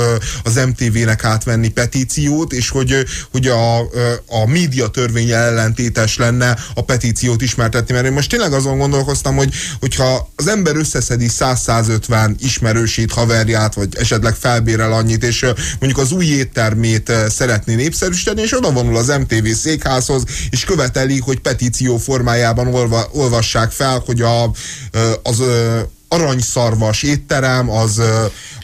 az MTV-nek átvenni petíciót, és hogy, hogy a, a média törvénye ellentétes lenne a petíciót ismertetni, mert én most tényleg azon gondolkoztam, hogy hogyha az ember összeszedi 100-150 ismerősét, haverját, vagy esetleg felbérel annyit, és mondjuk az új éttermét szeretné népszerűsíteni, és oda vonul az MTV székházhoz, és követeli, hogy petíció formájában olva, olvassák fel, hogy a, az aranyszarvas étterem, az,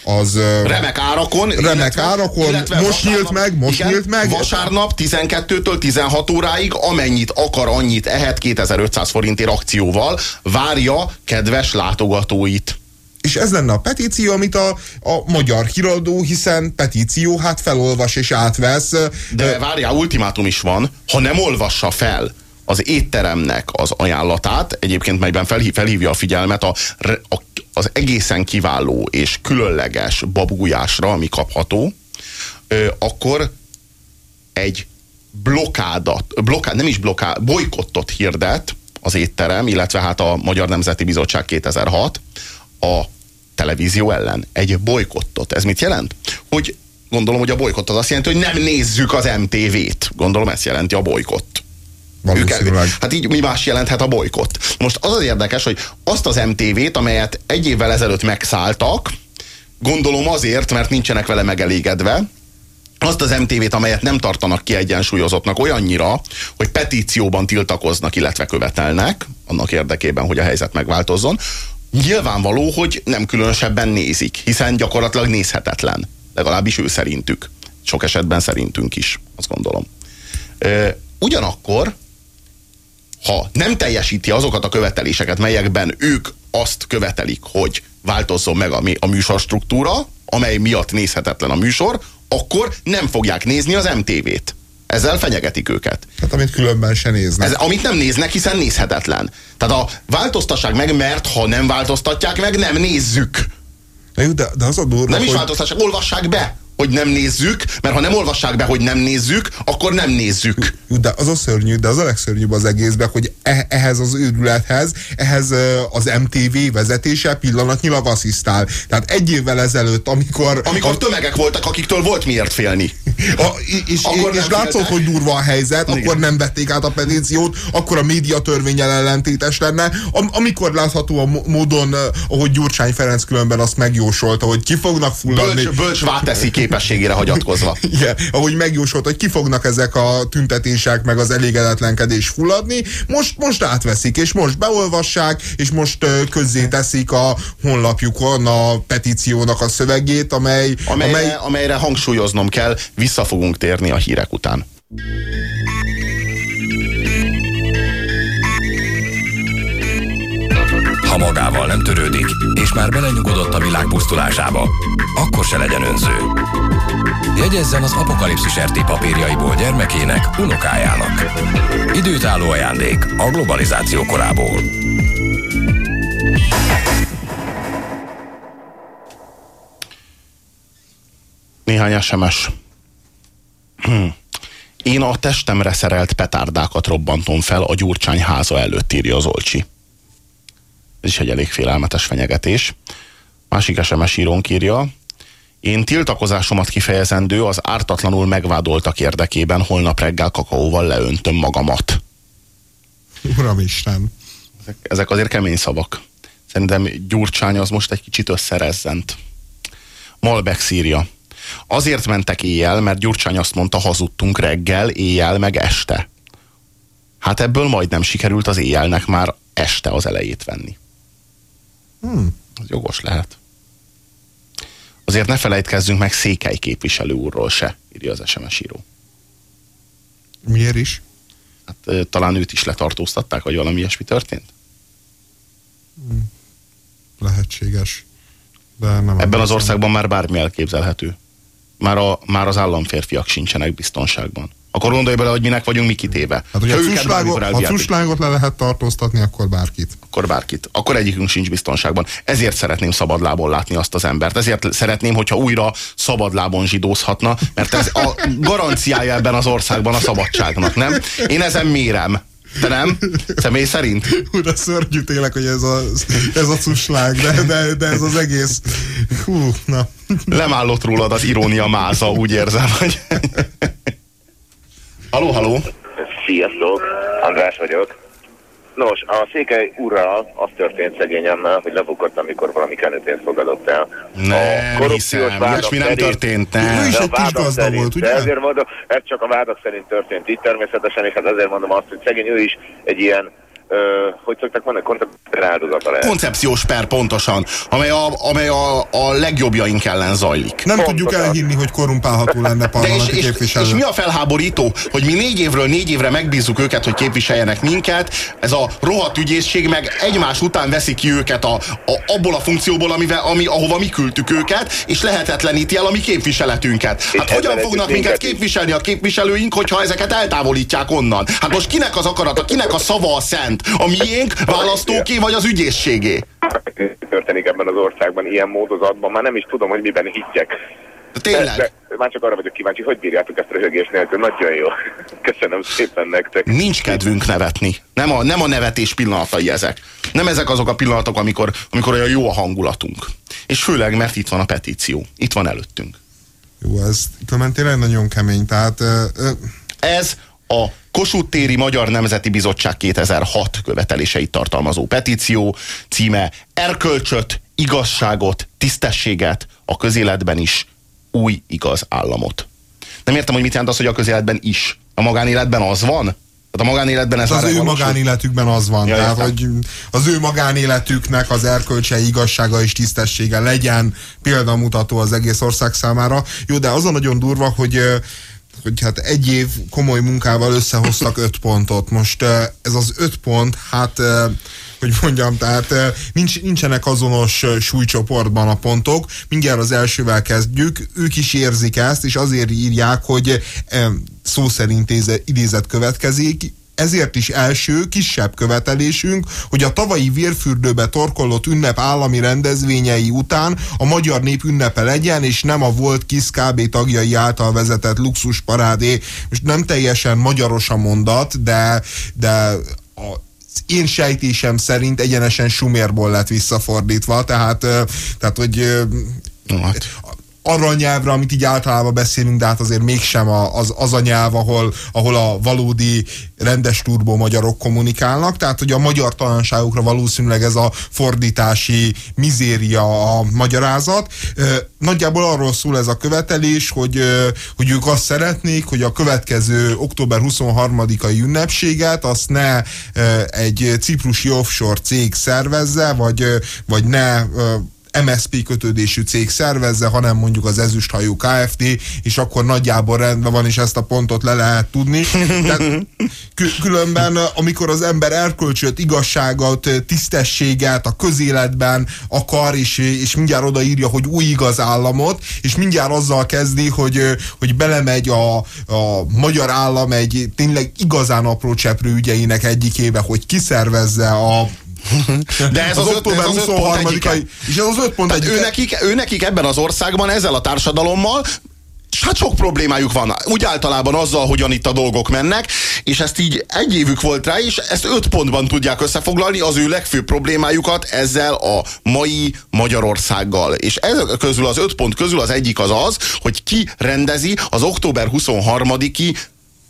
az Remek árakon. Remek árakon. Most nyílt meg, most igen, nyílt meg. Vasárnap 12-től 16 óráig, amennyit akar, annyit ehet 2500 forintért akcióval, várja kedves látogatóit. És ez lenne a petíció, amit a, a magyar híradó, hiszen petíció, hát felolvas és átvesz. De várjál, ultimátum is van, ha nem olvassa fel az étteremnek az ajánlatát, egyébként melyben felhív, felhívja a figyelmet a, a, az egészen kiváló és különleges babújásra, ami kapható, akkor egy blokkádat, blokkád, nem is blokkád, bolykottot hirdet az étterem, illetve hát a Magyar Nemzeti Bizottság 2006 a televízió ellen. Egy bolykottot. Ez mit jelent? Hogy gondolom, hogy a bolykott az azt jelenti, hogy nem nézzük az MTV-t. Gondolom ezt jelenti a bolykott. Valószínűleg. Hát így mi más jelenthet a bolykott? Most az az érdekes, hogy azt az MTV-t, amelyet egy évvel ezelőtt megszálltak, gondolom azért, mert nincsenek vele megelégedve, azt az MTV-t, amelyet nem tartanak kiegyensúlyozottnak olyannyira, hogy petícióban tiltakoznak, illetve követelnek, annak érdekében, hogy a helyzet megváltozzon, nyilvánvaló, hogy nem különösebben nézik, hiszen gyakorlatilag nézhetetlen. Legalábbis ő szerintük. Sok esetben szerintünk is, azt gondolom. Ugyanakkor, ha nem teljesíti azokat a követeléseket, melyekben ők azt követelik, hogy változzon meg a, mi- a műsorstruktúra, amely miatt nézhetetlen a műsor, akkor nem fogják nézni az MTV-t. Ezzel fenyegetik őket. Hát amit különben se néznek. Ez, amit nem néznek, hiszen nézhetetlen. Tehát a változtassák meg, mert ha nem változtatják meg, nem nézzük. Na jó, de, de az a durva, Nem is hogy... változtassák, olvassák be, hogy nem nézzük, mert ha nem olvassák be, hogy nem nézzük, akkor nem nézzük. Jó, de az a szörnyű, de az a legszörnyűbb az egészben, hogy e- ehhez az őrülethez, ehhez az MTV vezetése pillanatnyilag asszisztál. Tehát egy évvel ezelőtt, amikor... Amikor tömegek voltak, akiktől volt miért félni. A, és, Akkor és, látszott, hogy durva a helyzet, Igen. akkor nem vették át a petíciót, akkor a médiatörvényel ellentétes lenne. Am, amikor látható a módon, eh, ahogy Gyurcsány Ferenc különben azt megjósolta, hogy ki fognak fulladni. Bölcs, bölcs váteszi képességére hagyatkozva. Igen, ahogy megjósolt, hogy ki fognak ezek a tüntetések, meg az elégedetlenkedés fulladni, most, most átveszik, és most beolvassák, és most uh, közzé teszik a honlapjukon a petíciónak a szövegét, amely, Amelyre, amely amelyre hangsúlyoznom kell, vissza fogunk térni a hírek után. Ha magával nem törődik, és már belenyugodott a világ pusztulásába, akkor se legyen önző. Jegyezzen az apokalipszis RT papírjaiból gyermekének, unokájának. Időtálló ajándék a globalizáció korából. Néhány SMS. Hm. Én a testemre szerelt petárdákat robbantom fel a Gyurcsány háza előtt, írja az Olcsi. Ez is egy elég félelmetes fenyegetés. Másik SMS írónk írja, én tiltakozásomat kifejezendő az ártatlanul megvádoltak érdekében holnap reggel kakaóval leöntöm magamat. Uramisten. Ezek, ezek azért kemény szavak. Szerintem Gyurcsány az most egy kicsit összerezzent. Malbec szírja. Azért mentek éjjel, mert Gyurcsány azt mondta, hazudtunk reggel, éjjel, meg este. Hát ebből majdnem sikerült az éjjelnek már este az elejét venni. Hmm. Az jogos lehet. Azért ne felejtkezzünk meg Székely képviselő úrról se, írja az SMS író. Miért is? Hát talán őt is letartóztatták, vagy valami ilyesmi történt? Lehetséges. De nem Ebben az országban már bármi elképzelhető. Már, a, már az államférfiak sincsenek biztonságban. Akkor gondolj bele, hogy minek vagyunk mi kitéve. Hát, Ha a ha cuslágot le lehet tartóztatni, akkor bárkit. akkor bárkit. Akkor egyikünk sincs biztonságban. Ezért szeretném szabadlábon látni azt az embert. Ezért szeretném, hogyha újra szabadlábon zsidózhatna, mert ez a garanciája ebben az országban a szabadságnak, nem? Én ezen mérem. Te nem? Személy szerint? De szörnyű tényleg, hogy ez a, ez a cuslág, de, de, de ez az egész... Hú, na. Lemállott rólad az irónia máza, úgy érzem, hogy... Haló, haló? Sziasztok, András vagyok. Nos, a székely úrral az történt szegényemmel, hogy lebukott, amikor valami kenőpénzt fogadott el. Nem korrupciós hiszem, vádak ilyesmi nem történt, Ő nem. is De a egy kis gazda szerint, volt, ugye? De ezért mondom, ez csak a vádak szerint történt itt természetesen, és hát ezért mondom azt, hogy szegény ő is egy ilyen, hogy szokták mondani, kontakter áldozata lehet. koncepciós per pontosan, amely a, amely a, a legjobbjaink ellen zajlik. Nem Pontosan. tudjuk elhinni, hogy korumpálható lenne és, parlamenti és, képviselő. és mi a felháborító, hogy mi négy évről négy évre megbízzuk őket, hogy képviseljenek minket, ez a rohadt ügyészség meg egymás után veszi ki őket a, a, abból a funkcióból, amivel, ami, ahova mi küldtük őket, és lehetetleníti el a mi képviseletünket. Hát ezzel hogyan fognak minket minket is. képviselni a képviselőink, hogyha ezeket eltávolítják onnan? Hát most kinek az akarata, kinek a szava a szent? A miénk, választóké vagy az ügyészségé? történik ebben az országban ilyen módozatban, már nem is tudom, hogy miben higgyek. Tényleg. De, de már csak arra vagyok kíváncsi, hogy bírjátok ezt röhögés nélkül. Nagyon jó. Köszönöm szépen nektek. Nincs kedvünk nevetni. Nem a, nem a nevetés pillanatai ezek. Nem ezek azok a pillanatok, amikor, amikor olyan jó a hangulatunk. És főleg, mert itt van a petíció. Itt van előttünk. Jó, ez különben tényleg nagyon kemény, tehát ö, ö, Ez a Kossuth téri Magyar Nemzeti Bizottság 2006 követeléseit tartalmazó petíció címe Erkölcsöt, igazságot, tisztességet a közéletben is, új igaz államot. Nem értem, hogy mit jelent az, hogy a közéletben is. A magánéletben az van? Tehát a magánéletben ez az már ő magánéletükben az van, Ja, tehát hogy az ő magánéletüknek az erkölcse, igazsága és tisztessége legyen példamutató az egész ország számára. Jó, de az a nagyon durva, hogy hogy hát egy év komoly munkával összehoztak öt pontot. Most ez az öt pont, hát hogy mondjam, tehát nincs, nincsenek azonos súlycsoportban a pontok, mindjárt az elsővel kezdjük, ők is érzik ezt, és azért írják, hogy szó szerint idézet következik, ezért is első, kisebb követelésünk, hogy a tavalyi vérfürdőbe torkollott ünnep állami rendezvényei után a magyar nép ünnepe legyen, és nem a volt KISZ KB tagjai által vezetett luxusparádé. Most nem teljesen magyaros a mondat, de, de a én sejtésem szerint egyenesen sumérból lett visszafordítva, tehát, tehát hogy hát arra a nyelvre, amit így általában beszélünk, de hát azért mégsem az, az a nyelv, ahol, ahol a valódi rendes turbó magyarok kommunikálnak, tehát hogy a magyar talanságukra valószínűleg ez a fordítási mizéria a magyarázat. Nagyjából arról szól ez a követelés, hogy, hogy ők azt szeretnék, hogy a következő október 23-ai ünnepséget azt ne egy ciprusi offshore cég szervezze, vagy, vagy ne MSP kötődésű cég szervezze, hanem mondjuk az ezüsthajú KFT, és akkor nagyjából rendben van, és ezt a pontot le lehet tudni. Tehát különben, amikor az ember erkölcsöt, igazságot, tisztességet a közéletben akar, és, és mindjárt odaírja, hogy új igaz államot, és mindjárt azzal kezdi, hogy, hogy belemegy a, a magyar állam egy tényleg igazán apró cseprő ügyeinek egyikébe, hogy kiszervezze a de ez az, az október 23 És ez az öt pont egy. Ő nekik, ő nekik ebben az országban ezzel a társadalommal hát sok problémájuk van. Úgy általában azzal, hogyan itt a dolgok mennek, és ezt így egy évük volt rá, és ezt öt pontban tudják összefoglalni, az ő legfőbb problémájukat ezzel a mai Magyarországgal. És ez közül az öt pont közül az egyik az az, hogy ki rendezi az október 23-i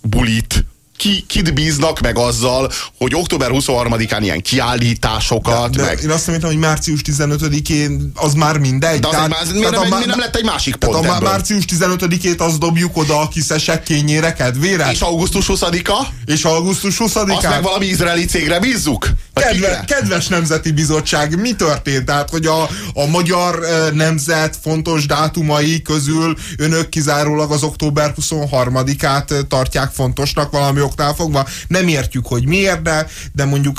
bulit ki, kit bíznak meg azzal, hogy október 23-án ilyen kiállításokat, de, de meg... Én azt mondtam, hogy március 15-én az már mindegy. De tehát, egy, miért, nem, miért nem lett egy másik pont a március 15-ét azt dobjuk oda a kiszesek kényére kedvére? És augusztus 20-a? És augusztus 20-a? Azt meg valami izraeli cégre bízzuk? Kedve, kedves Nemzeti Bizottság, mi történt? Tehát, hogy a, a magyar nemzet fontos dátumai közül önök kizárólag az október 23-át tartják fontosnak valami oknál fogva. Nem értjük, hogy miért, de, de mondjuk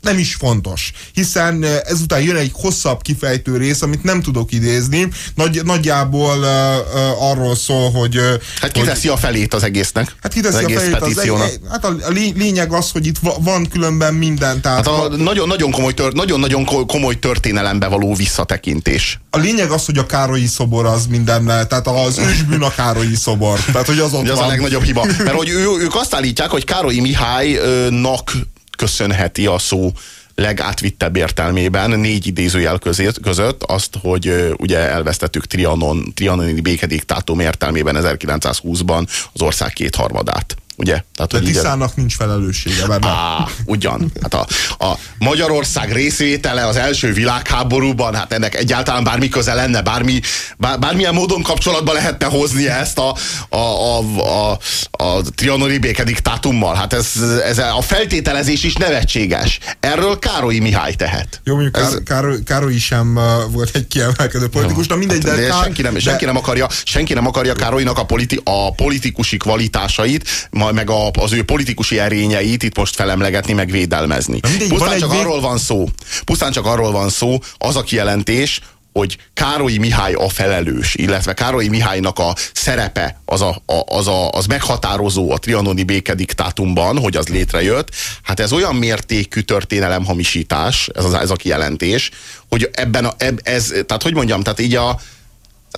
nem is fontos, hiszen ezután jön egy hosszabb kifejtő rész, amit nem tudok idézni, Nagy, nagyjából uh, uh, arról szól, hogy... Uh, hát kiteszi hogy, a felét az egésznek. Hát kiteszi az a felét petíciónak. az Hát a, lényeg az, hogy itt van különben minden. Tehát hát a nagyon, nagyon, komoly tört, nagyon, nagyon komoly történelembe való visszatekintés. A lényeg az, hogy a Károlyi szobor az minden, tehát az ősbűn a Károlyi szobor. Tehát, hogy az ott az van. a legnagyobb hiba. Mert hogy ő, ők azt állítják, hogy Károlyi Mihálynak köszönheti a szó legátvittebb értelmében négy idézőjel között, között azt, hogy ugye elvesztettük Trianon, Trianoni békediktátum értelmében 1920-ban az ország kétharmadát ugye? Tehát, De Tiszának nincs felelőssége, mert Á, ugyan. Hát a, a Magyarország részvétele az első világháborúban, hát ennek egyáltalán bármi köze lenne, bármi, bár, bármilyen módon kapcsolatba lehetne hozni ezt a, a, a, a, a trianoni békediktátummal. Hát ez, ez a feltételezés is nevetséges. Erről Károly Mihály tehet. Jó, mondjuk ez... Károly, Károly sem uh, volt egy kiemelkedő politikus, de mindegy, hát, de, de, Kár... senki, nem, de... senki, nem akarja, senki nem akarja Károlynak a, politi, a politikusi kvalitásait, ma meg a, az ő politikusi erényeit itt most felemlegetni, meg védelmezni. Mindegy, Pusztán csak vég... arról van szó, pusztán csak arról van szó, az a kijelentés, hogy Károlyi Mihály a felelős, illetve Károlyi Mihálynak a szerepe az, a, a, az, a, az meghatározó a trianoni békediktátumban, hogy az létrejött. Hát ez olyan mértékű történelemhamisítás, ez, az, ez a kijelentés, hogy ebben a, eb, ez, tehát hogy mondjam, tehát így a,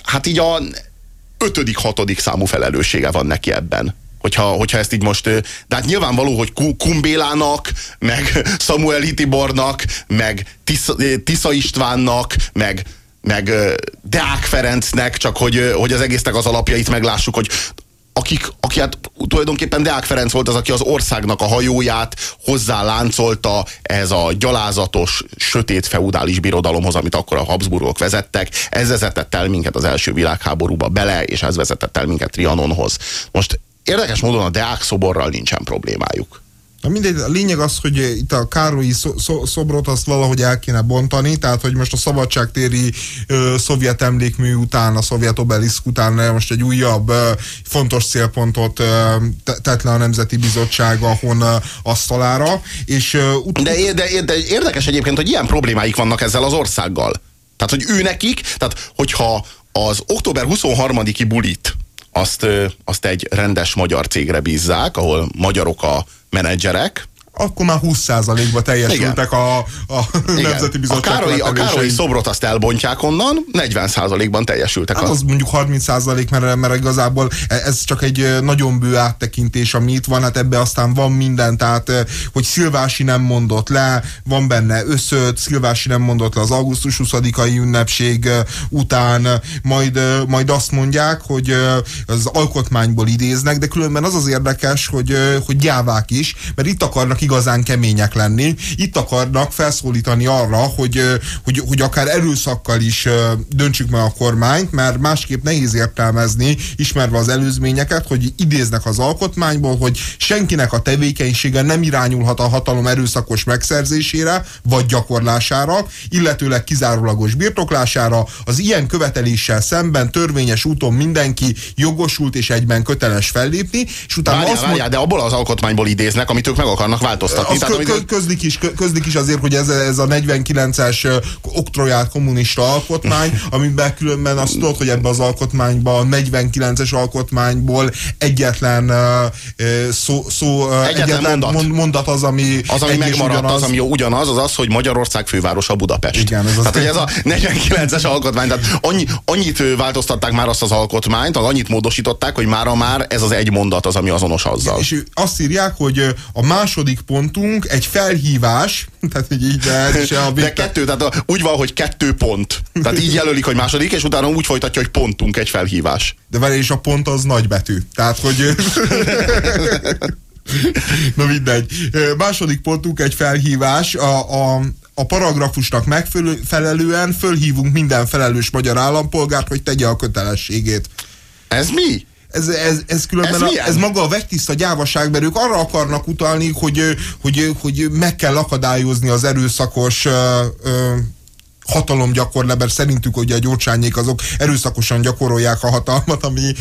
hát így a ötödik, hatodik számú felelőssége van neki ebben hogyha, hogyha ezt így most, de hát nyilvánvaló, hogy Kumbélának, meg Samuel Tibornak, meg Tisza, Tisza Istvánnak, meg, meg Deák Ferencnek, csak hogy, hogy az egésznek az alapjait meglássuk, hogy akik, aki hát tulajdonképpen Deák Ferenc volt az, aki az országnak a hajóját hozzá láncolta ez a gyalázatos, sötét feudális birodalomhoz, amit akkor a Habsburgok vezettek. Ez vezetett el minket az első világháborúba bele, és ez vezetett el minket Trianonhoz. Most érdekes módon a Deák szoborral nincsen problémájuk. Na mindegy, a lényeg az, hogy itt a Károlyi szo- szo- szobrot azt valahogy el kéne bontani, tehát hogy most a szabadságtéri ö, szovjet emlékmű után, a szovjet obeliszk után most egy újabb ö, fontos célpontot ö, te- tett le a Nemzeti Bizottság a HON ö, asztalára, és ö, ut- De, de, de érdekes egyébként, hogy ilyen problémáik vannak ezzel az országgal. Tehát, hogy ő nekik, tehát hogyha az október 23-i bulit azt, azt egy rendes magyar cégre bízzák, ahol magyarok a menedzserek, akkor már 20%-ba teljesültek a, a Igen. Nemzeti a Bizottság Károly, a. Károly szobrot azt elbontják onnan, 40%-ban teljesültek. Hát a- az mondjuk 30 százalék, mert, mert igazából e- ez csak egy nagyon bő áttekintés, ami itt van, hát ebbe aztán van minden, tehát hogy Szilvási nem mondott le, van benne összöt, Szilvási nem mondott le az augusztus 20-ai ünnepség után, majd, majd azt mondják, hogy az alkotmányból idéznek, de különben az az érdekes, hogy, hogy gyávák is, mert itt akarnak igazán kemények lenni, itt akarnak felszólítani arra, hogy, hogy, hogy akár erőszakkal is döntsük meg a kormányt, mert másképp nehéz értelmezni, ismerve az előzményeket, hogy idéznek az alkotmányból, hogy senkinek a tevékenysége nem irányulhat a hatalom erőszakos megszerzésére, vagy gyakorlására, illetőleg kizárólagos birtoklására, az ilyen követeléssel szemben törvényes úton mindenki jogosult és egyben köteles fellépni, és utána Várjál, azt mond- várjál, de abból az alkotmányból idéznek, amit ők meg akarnak változtatni. Az Tehát, kö, kö, közlik, is, kö, közlik is azért, hogy ez, ez a 49-es ö, oktroját kommunista alkotmány, amiben különben azt tudod, hogy ebbe az alkotmányban, a 49-es alkotmányból egyetlen szó, szó ö, Egyetlen mondat. mond- mondat az, ami Az, ami megmaradt, ugyanaz. az, ami ugyanaz, az az, hogy Magyarország fővárosa Budapest. Igen, ez tehát, hogy ez a 49-es alkotmány, tehát annyi, annyit változtatták már azt az alkotmányt, az annyit módosították, hogy mára már ez az egy mondat az, ami azonos azzal. És azt írják, hogy a második pontunk egy felhívás, tehát hogy így de, ez is a De kettő, tehát úgy van, hogy kettő pont. Tehát így jelölik, hogy második, és utána úgy folytatja, hogy pontunk egy felhívás. De vele és a pont az nagybetű. Tehát, hogy... Na mindegy. Második pontunk egy felhívás. A, a, a paragrafusnak megfelelően fölhívunk minden felelős magyar állampolgárt, hogy tegye a kötelességét. Ez mi? Ez, ez, ez különben Ez a, milyen? ez maga a vegytiszta gyávaság, mert ők arra akarnak utalni, hogy, hogy, hogy meg kell akadályozni az erőszakos ö, ö, hatalomgyakorlás, mert szerintük ugye a gyurcsányék azok erőszakosan gyakorolják a hatalmat, ami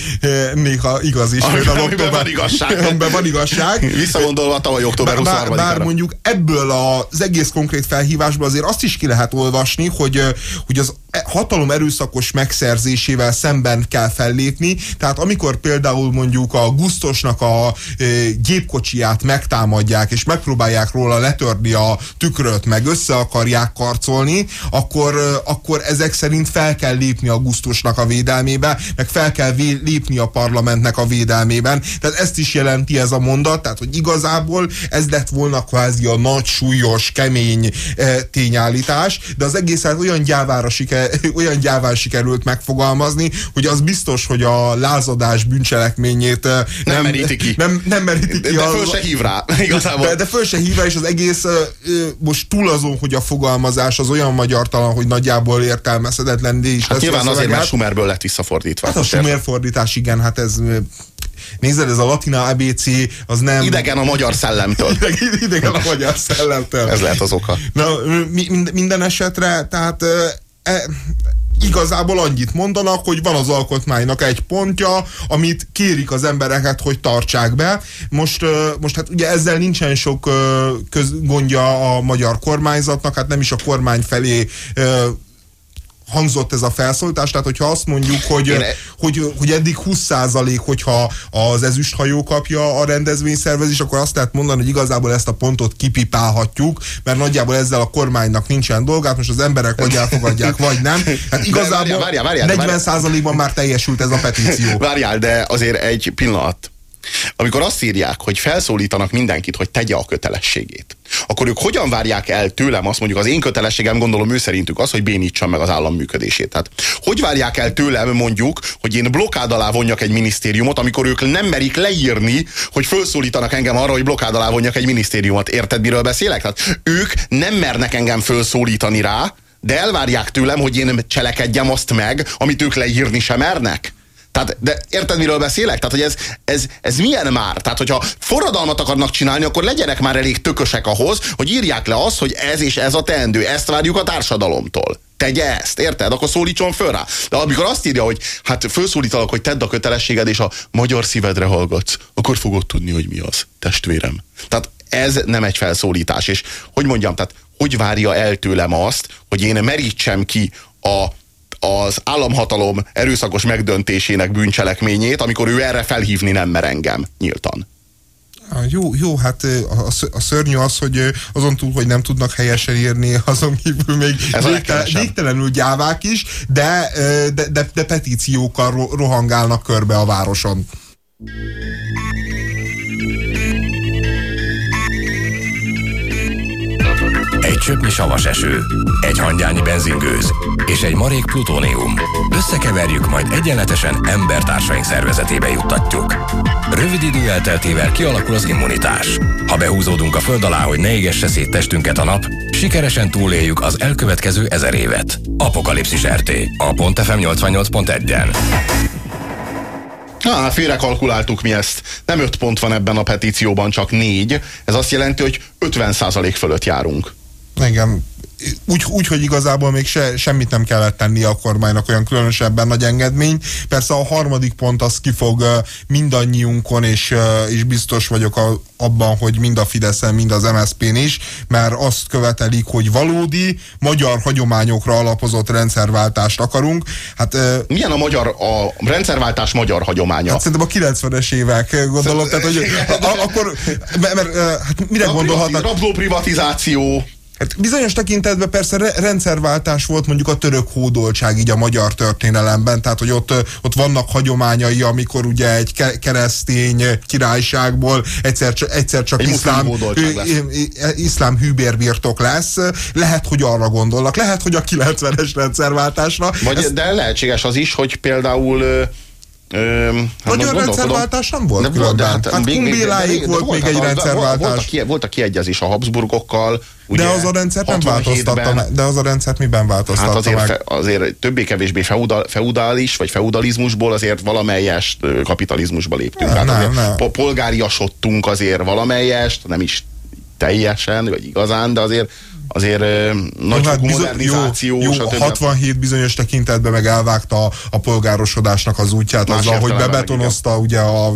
néha igaz is. Amiben- amiben van igazság. Amiben van igazság. Visszagondolva tavaly október Bár, bár 23-ára. mondjuk ebből az egész konkrét felhívásból azért azt is ki lehet olvasni, hogy, hogy az hatalom erőszakos megszerzésével szemben kell fellépni. Tehát amikor például mondjuk a Gusztosnak a ö, gépkocsiját megtámadják, és megpróbálják róla letörni a tükröt, meg össze akarják karcolni, akkor, ö, akkor ezek szerint fel kell lépni a Gusztosnak a védelmébe, meg fel kell lépni a parlamentnek a védelmében. Tehát ezt is jelenti ez a mondat, tehát hogy igazából ez lett volna kvázi a nagy, súlyos, kemény tényállítás, de az egészet olyan gyávára siker, olyan gyáván sikerült megfogalmazni, hogy az biztos, hogy a lázadás bűncselekményét eh, Nem meríti ki. Nem, nem meríti ki. De a- föl se hív rá, igazából. de, de föl se hív rá, és az egész most túl azon, hogy a fogalmazás az olyan magyartalan, hogy nagyjából értelmezhetetlen, is Hát nyilván azért, mert Sumerből lett visszafordítva. Hát a sumer fordítás, igen, hát ez... Nézd, ez a latina ABC, az nem... Idegen a magyar szellemtől. Idegen, idegen a magyar szellemtől. Ez lehet az oka. Na, mi, mind- minden esetre, tehát e, igazából annyit mondanak, hogy van az alkotmánynak egy pontja, amit kérik az embereket, hogy tartsák be. Most, most hát ugye ezzel nincsen sok köz, gondja a magyar kormányzatnak, hát nem is a kormány felé hangzott ez a felszólítás, tehát hogyha azt mondjuk, hogy, Én- hogy, hogy eddig 20% hogyha az ezüsthajó kapja a rendezvényszervezés, akkor azt lehet mondani, hogy igazából ezt a pontot kipipálhatjuk, mert nagyjából ezzel a kormánynak nincsen dolgát, most az emberek vagy elfogadják, vagy nem. Hát igazából várjál, várjál, várjál. 40%-ban már teljesült ez a petíció. Várjál, de azért egy pillanat. Amikor azt írják, hogy felszólítanak mindenkit, hogy tegye a kötelességét, akkor ők hogyan várják el tőlem azt mondjuk az én kötelességem, gondolom ő szerintük az, hogy bénítsam meg az állam működését. Tehát hogy várják el tőlem mondjuk, hogy én blokkád alá vonjak egy minisztériumot, amikor ők nem merik leírni, hogy felszólítanak engem arra, hogy blokkád alá vonjak egy minisztériumot. Érted, miről beszélek? Tehát ők nem mernek engem felszólítani rá, de elvárják tőlem, hogy én cselekedjem azt meg, amit ők leírni sem mernek. Tehát, de érted, miről beszélek? Tehát, hogy ez, ez, ez milyen már? Tehát, hogyha forradalmat akarnak csinálni, akkor legyenek már elég tökösek ahhoz, hogy írják le azt, hogy ez és ez a teendő, ezt várjuk a társadalomtól tegye ezt, érted? Akkor szólítson föl rá. De amikor azt írja, hogy hát felszólítalak, hogy tedd a kötelességed, és a magyar szívedre hallgatsz, akkor fogod tudni, hogy mi az, testvérem. Tehát ez nem egy felszólítás, és hogy mondjam, tehát hogy várja el tőlem azt, hogy én merítsem ki a az államhatalom erőszakos megdöntésének bűncselekményét, amikor ő erre felhívni nem mer engem nyíltan. Jó, jó, hát a szörnyű az, hogy azon túl, hogy nem tudnak helyesen írni, azon kívül még végtelenül gyávák is, de, de, de, de petíciókkal rohangálnak körbe a városon. Egy csöpnyi savas eső, egy hangyányi benzingőz és egy marék plutónium. Összekeverjük, majd egyenletesen embertársaink szervezetébe juttatjuk. Rövid idő elteltével kialakul az immunitás. Ha behúzódunk a föld alá, hogy ne égesse szét testünket a nap, sikeresen túléljük az elkövetkező ezer évet. Apokalipszis RT. A .fm 88.1-en. Ah, félre kalkuláltuk mi ezt. Nem öt pont van ebben a petícióban, csak négy. Ez azt jelenti, hogy 50% fölött járunk. Igen, úgy, úgy, hogy igazából még se, semmit nem kellett tenni a kormánynak olyan különösebben nagy engedmény. Persze a harmadik pont az kifog mindannyiunkon, és, és biztos vagyok a, abban, hogy mind a Fideszen, mind az MSZP-n is, mert azt követelik, hogy valódi magyar hagyományokra alapozott rendszerváltást akarunk. Hát, Milyen a magyar, a rendszerváltás magyar hagyománya? Hát szerintem a 90-es évek, gondolom, tehát, hogy a, akkor, mert, mert hát mire gondolhatnak? Rabló privatizáció. Hát bizonyos tekintetben persze rendszerváltás volt mondjuk a török hódoltság így a magyar történelemben, tehát hogy ott, ott vannak hagyományai, amikor ugye egy keresztény királyságból egyszer, egyszer csak egy iszlám, iszlám hűbérbirtok lesz. Lehet, hogy arra gondolnak, lehet, hogy a 90-es rendszerváltásra. Vagy, Ez... De lehetséges az is, hogy például hát Magyar rendszerváltás nem volt de volt, de hát, hát még, még, volt még egy rendszerváltás. Volt a, ki, volt a kiegyezés a Habsburgokkal. Ugye, de az a rendszer nem változtatta. De az a rendszert miben változtatta hát azért, meg? Fe, azért többé-kevésbé feudal, feudális, vagy feudalizmusból azért valamelyest kapitalizmusba léptünk. Ne, hát nem, nem. polgáriasodtunk azért valamelyest, nem is teljesen, vagy igazán, de azért azért nagy hát bizony, modernizáció. Jó, jó, 67 bizonyos tekintetben meg elvágta a, a polgárosodásnak az útját Más azzal, hogy bebetonozta ugye a,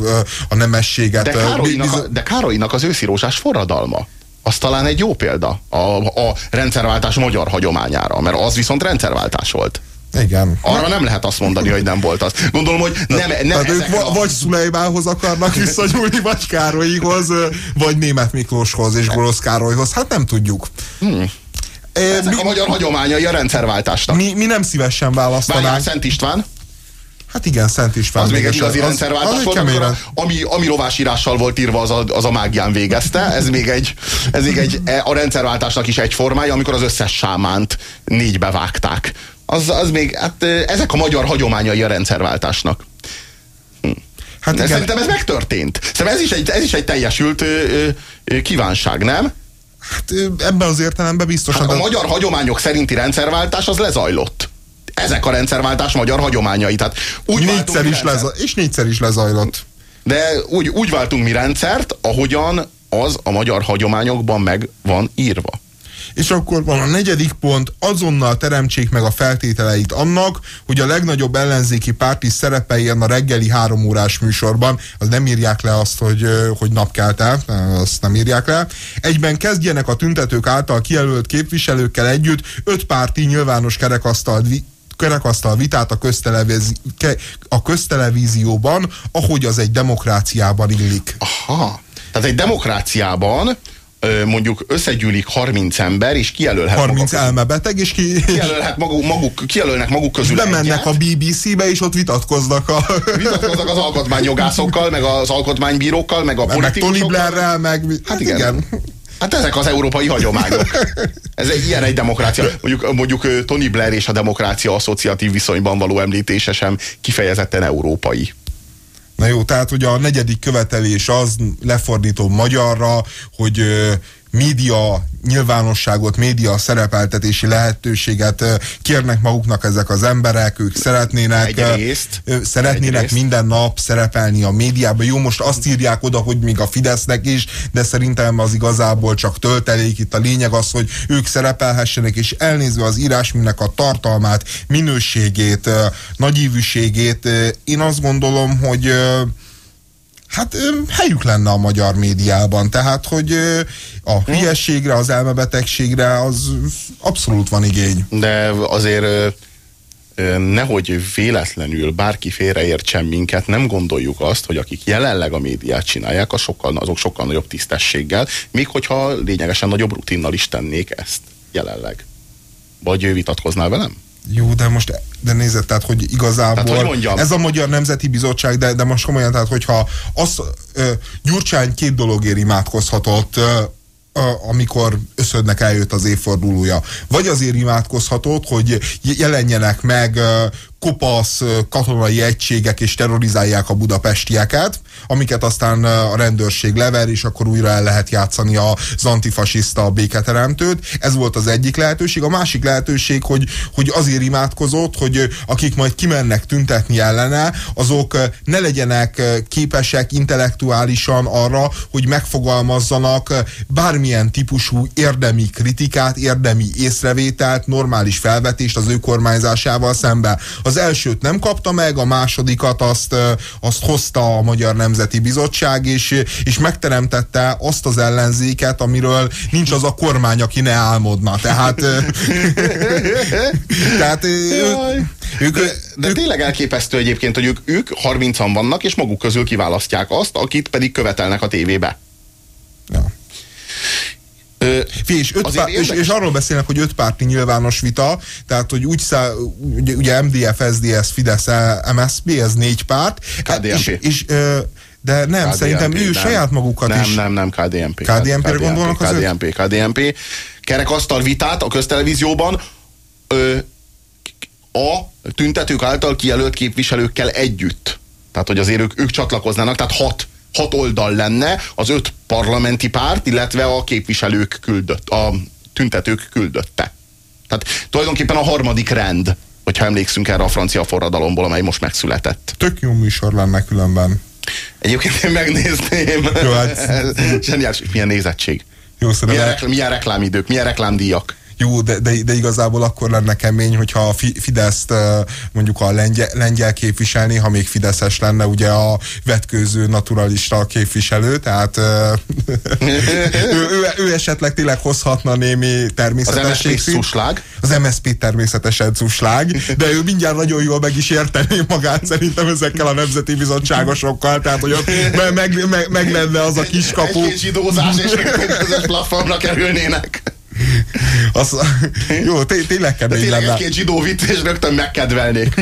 a nemességet. De Károlynak, Biz... de Károlynak az őszirózsás forradalma az talán egy jó példa a, a rendszerváltás magyar hagyományára, mert az viszont rendszerváltás volt. Igen. Arra nem lehet azt mondani, hogy nem volt az. Gondolom, hogy nem, nem Tehát ők a... vagy Szulejmához akarnak visszanyúlni, vagy Károlyhoz, vagy Német Miklóshoz és Gorosz Károlyhoz. Hát nem tudjuk. Hmm. Ezek mi, a magyar hagyományai a rendszerváltásnak. Mi, mi nem szívesen választanánk. Várjál, Szent István? Hát igen, Szent István. Az még egy igazi rendszerváltás volt, amikor, ami, ami rovásírással volt írva, az a, az a mágián végezte. Ez még egy, ez még egy, a rendszerváltásnak is egy formája, amikor az összes sámánt négybe vágták az, az még, hát ezek a magyar hagyományai a rendszerváltásnak. Hm. Hát igen. Szerintem ez megtörtént. Szerintem ez is egy, ez is egy teljesült ö, ö, kívánság, nem? Hát ebben az értelemben biztosan. Hát a magyar hagyományok szerinti rendszerváltás az lezajlott. Ezek a rendszerváltás magyar hagyományai. Tehát úgy négyszer is lez, és négyszer is lezajlott. De úgy, úgy váltunk mi rendszert, ahogyan az a magyar hagyományokban meg van írva. És akkor van a negyedik pont, azonnal teremtsék meg a feltételeit annak, hogy a legnagyobb ellenzéki párt is szerepeljen a reggeli három órás műsorban. Az nem írják le azt, hogy, hogy napkelte, azt nem írják le. Egyben kezdjenek a tüntetők által kijelölt képviselőkkel együtt öt párti nyilvános kerekasztal kerekasztal vitát a, köztelevízi, a köztelevízióban, ahogy az egy demokráciában illik. Aha. Tehát egy demokráciában mondjuk összegyűlik 30 ember, és kijelölhet 30 elmebeteg, és ki... kijelölhet maguk, maguk, kijelölnek maguk közül Bemennek a BBC-be, és ott vitatkoznak a... vitatkoznak az alkotmányjogászokkal, meg az alkotmánybírókkal, meg a politikusokkal. Meg Tony Blairrel, meg... Hát igen. igen. Hát ezek az európai hagyományok. Ez egy ilyen egy demokrácia. Mondjuk, mondjuk Tony Blair és a demokrácia asszociatív viszonyban való említése sem kifejezetten európai. Na jó, tehát ugye a negyedik követelés az lefordítom magyarra, hogy média nyilvánosságot, média szerepeltetési lehetőséget kérnek maguknak ezek az emberek, ők szeretnének, Egyrészt. szeretnének Egyrészt. minden nap szerepelni a médiában. Jó, most azt írják oda, hogy még a Fidesznek is, de szerintem az igazából csak töltelék. Itt a lényeg az, hogy ők szerepelhessenek, és elnézve az írásműnek a tartalmát, minőségét, nagyívűségét, én azt gondolom, hogy hát helyük lenne a magyar médiában. Tehát, hogy a hülyességre, az elmebetegségre az abszolút van igény. De azért nehogy véletlenül bárki félreértsen minket, nem gondoljuk azt, hogy akik jelenleg a médiát csinálják, az sokkal, azok sokkal nagyobb tisztességgel, még hogyha lényegesen nagyobb rutinnal is tennék ezt jelenleg. Vagy vitatkoznál velem? Jó, de most, de nézd, tehát, hogy igazából Tehát, hogy mondjam? ez a Magyar Nemzeti Bizottság, de, de most komolyan, tehát, hogyha az, ö, Gyurcsány két dologért imádkozhatott, ö, amikor összödnek eljött az évfordulója. Vagy azért imádkozhatott, hogy je- jelenjenek meg kopasz katonai egységek és terrorizálják a budapestieket, amiket aztán a rendőrség lever, és akkor újra el lehet játszani az antifasiszta béketeremtőt. Ez volt az egyik lehetőség. A másik lehetőség, hogy, hogy azért imádkozott, hogy akik majd kimennek tüntetni ellene, azok ne legyenek képesek intellektuálisan arra, hogy megfogalmazzanak bármilyen típusú érdemi kritikát, érdemi észrevételt, normális felvetést az ő kormányzásával szembe. Az elsőt nem kapta meg, a másodikat azt, azt hozta a Magyar Nemzeti Bizottság, és, és megteremtette azt az ellenzéket, amiről nincs az a kormány, aki ne álmodna. Tehát, tehát Jaj. ők, De, de tényleg elképesztő egyébként, hogy ők, ők 30-an vannak, és maguk közül kiválasztják azt, akit pedig követelnek a tévébe. ja. Figyelj, és, öt pár, és, és arról beszélnek, hogy öt párti nyilvános vita, tehát hogy úgy szá, ugye, ugye MDF, SDS, Fidesz, MSZP, ez négy párt. KDNP. És, és, de nem, KDNP, szerintem ő nem. saját magukat nem, is. Nem, nem, KDNP. KDNP-re gondolnak az KDNP, KDNP. Kerekasztal vitát a köztelevízióban ö, a tüntetők által kijelölt képviselőkkel együtt. Tehát, hogy azért ők, ők csatlakoznának, tehát hat, hat oldal lenne az öt parlamenti párt, illetve a képviselők küldött, a tüntetők küldötte. Tehát tulajdonképpen a harmadik rend, hogyha emlékszünk erre a francia forradalomból, amely most megszületett. Tök jó műsor lenne különben. Egyébként én megnézném. Jó, hát- Zseniális. Milyen nézettség. Jó, Milyen, szerintem rekl- milyen reklámidők, milyen reklámdíjak. Jó, de, de, de igazából akkor lenne kemény, hogyha a Fi- Fideszt mondjuk a lengyel, lengyel képviselni, ha még Fideszes lenne ugye a vetkőző naturalista képviselő, tehát ő, ő, ő esetleg tényleg hozhatna némi Az természetesség. MSZP szuslág. Az MSZP természetesen cuslág, de ő mindjárt nagyon jól meg is értené magát szerintem ezekkel a nemzeti bizottságosokkal, tehát hogy ott meg, meg, meg, meg lenne az a kiskapu. Egy-két zsidózás és még közös platformra kerülnének. Az, jó, té- tényleg De kemény tényleg lenne. egy-két zsidó vicc, és rögtön megkedvelnék.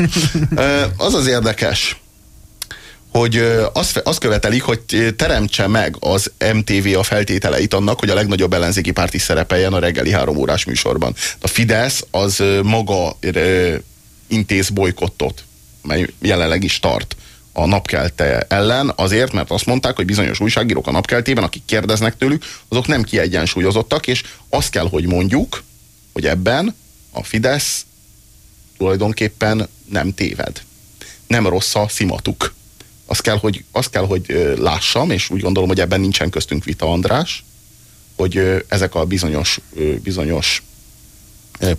Az az érdekes, hogy azt, azt követelik, hogy teremtse meg az MTV a feltételeit annak, hogy a legnagyobb ellenzéki párt is szerepeljen a reggeli három órás műsorban. A Fidesz az maga intéz bolykottot, mely jelenleg is tart a napkelte ellen, azért, mert azt mondták, hogy bizonyos újságírók a napkeltében, akik kérdeznek tőlük, azok nem kiegyensúlyozottak, és azt kell, hogy mondjuk, hogy ebben a Fidesz tulajdonképpen nem téved. Nem rossz a szimatuk. Azt kell, hogy, azt kell, hogy lássam, és úgy gondolom, hogy ebben nincsen köztünk vita, András, hogy ezek a bizonyos, bizonyos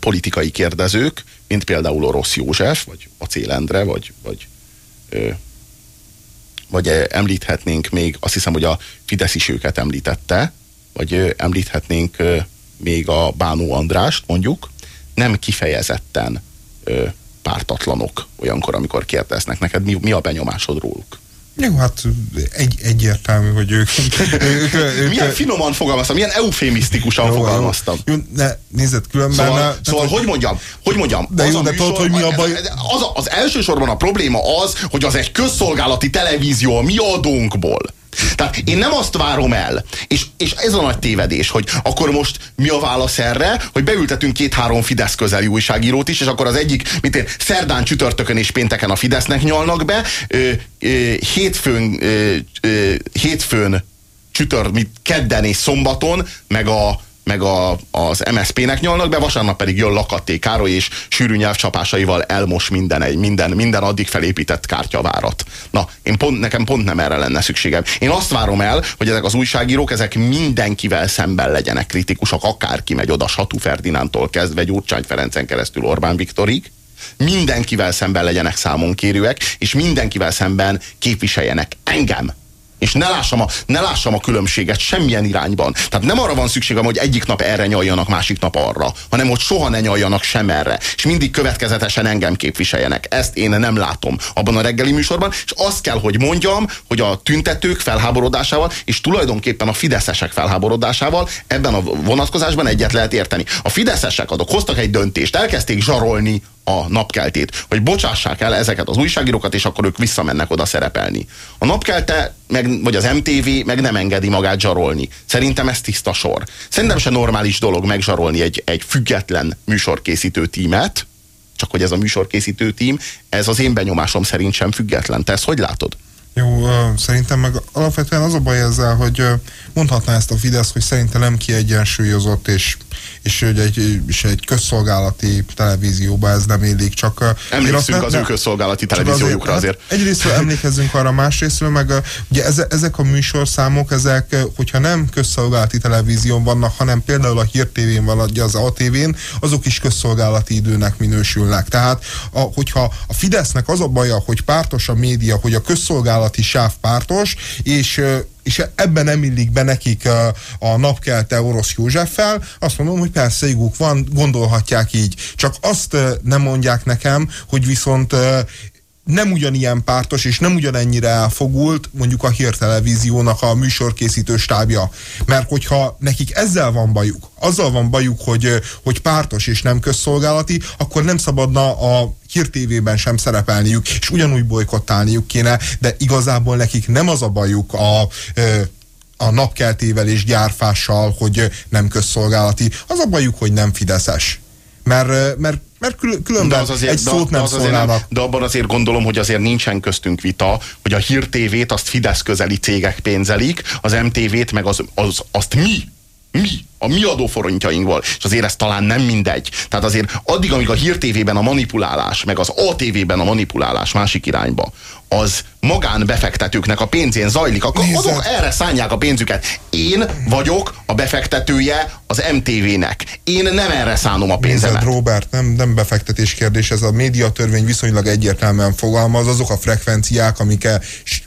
politikai kérdezők, mint például Orosz József, vagy Acél Endre, vagy, vagy, vagy ö, említhetnénk még, azt hiszem, hogy a Fidesz is őket említette, vagy ö, említhetnénk ö, még a Bánó Andrást, mondjuk, nem kifejezetten pártatlanok olyankor, amikor kérdeznek neked, mi, mi a benyomásod róluk? Jó, hát egy, egyértelmű, hogy ők... ők, ők Milyen finoman fogalmaztam, milyen eufémisztikusan jó, fogalmaztam. Jó, ne, nézd, különben... Szóval, ne, szóval hogy mondjam, hogy mondjam, De az jó, de tudod, hogy mi a baj- Az, az elsősorban a probléma az, hogy az egy közszolgálati televízió a mi adónkból. Tehát én nem azt várom el, és, és ez a nagy tévedés, hogy akkor most mi a válasz erre, hogy beültetünk két-három Fidesz közeli újságírót is, és akkor az egyik, mint én, szerdán, csütörtökön és pénteken a Fidesznek nyalnak be, ö, ö, hétfőn, ö, ö, hétfőn csütör, kedden és szombaton, meg a, meg a, az MSZP-nek nyalnak be, vasárnap pedig jön Lakatté Károly, és sűrű nyelvcsapásaival elmos minden, egy, minden, minden addig felépített kártyavárat. Na, én pont, nekem pont nem erre lenne szükségem. Én azt várom el, hogy ezek az újságírók, ezek mindenkivel szemben legyenek kritikusak, akárki megy oda Satú Ferdinántól kezdve Gyurcsány Ferencen keresztül Orbán Viktorig, mindenkivel szemben legyenek számonkérőek, és mindenkivel szemben képviseljenek engem, és ne lássam, a, ne lássam a különbséget semmilyen irányban. Tehát nem arra van szükségem, hogy egyik nap erre nyaljanak, másik nap arra, hanem hogy soha ne nyaljanak sem erre. És mindig következetesen engem képviseljenek. Ezt én nem látom abban a reggeli műsorban, és azt kell, hogy mondjam, hogy a tüntetők felháborodásával, és tulajdonképpen a fideszesek felháborodásával ebben a vonatkozásban egyet lehet érteni. A fideszesek adok, hoztak egy döntést, elkezdték zsarolni a napkeltét, hogy bocsássák el ezeket az újságírókat, és akkor ők visszamennek oda szerepelni. A napkelte, meg, vagy az MTV meg nem engedi magát zsarolni. Szerintem ez tiszta sor. Szerintem se normális dolog megzsarolni egy, egy független műsorkészítő tímet, csak hogy ez a műsorkészítő tím, ez az én benyomásom szerint sem független. Te ezt hogy látod? Jó, szerintem meg alapvetően az a baj ezzel, hogy mondhatná ezt a Fidesz, hogy szerintem nem kiegyensúlyozott, és, és, egy, és egy közszolgálati televízióba ez nem illik, csak... Emlékszünk az ő közszolgálati televíziójukra azért. Hát egyrésztről emlékezzünk arra, másrésztről meg ugye ezek a műsorszámok, ezek, hogyha nem közszolgálati televízión vannak, hanem például a Hír TV-n vagy az ATV-n, azok is közszolgálati időnek minősülnek. Tehát, a, hogyha a Fidesznek az a baja, hogy pártos a média, hogy a közszolgálati szolgálati sávpártos, és és ebben nem illik be nekik a, a napkelte orosz Józseffel, azt mondom, hogy persze iguk van, gondolhatják így. Csak azt nem mondják nekem, hogy viszont nem ugyanilyen pártos és nem ugyanennyire elfogult mondjuk a hírtelevíziónak a műsorkészítő stábja. Mert hogyha nekik ezzel van bajuk, azzal van bajuk, hogy, hogy pártos és nem közszolgálati, akkor nem szabadna a hírtévében sem szerepelniük, és ugyanúgy bolykottálniuk kéne, de igazából nekik nem az a bajuk a, a napkeltével és gyárfással, hogy nem közszolgálati. Az a bajuk, hogy nem fideszes. Mert, mert mert különben de az azért, egy szót de, nem az azért nem, De abban azért gondolom, hogy azért nincsen köztünk vita, hogy a Hír TV-t azt Fidesz közeli cégek pénzelik, az MTV-t meg az, az, azt mi mi? A mi adóforintjainkból. És azért ez talán nem mindegy. Tehát azért addig, amíg a Hír TV-ben a manipulálás, meg az ATV-ben a manipulálás másik irányba, az magánbefektetőknek a pénzén zajlik, akkor azok erre szánják a pénzüket. Én vagyok a befektetője az MTV-nek. Én nem erre szánom a pénzemet. Nézed, Robert, nem, nem befektetés kérdés, ez a médiatörvény viszonylag egyértelműen fogalmaz, azok a frekvenciák, amikkel,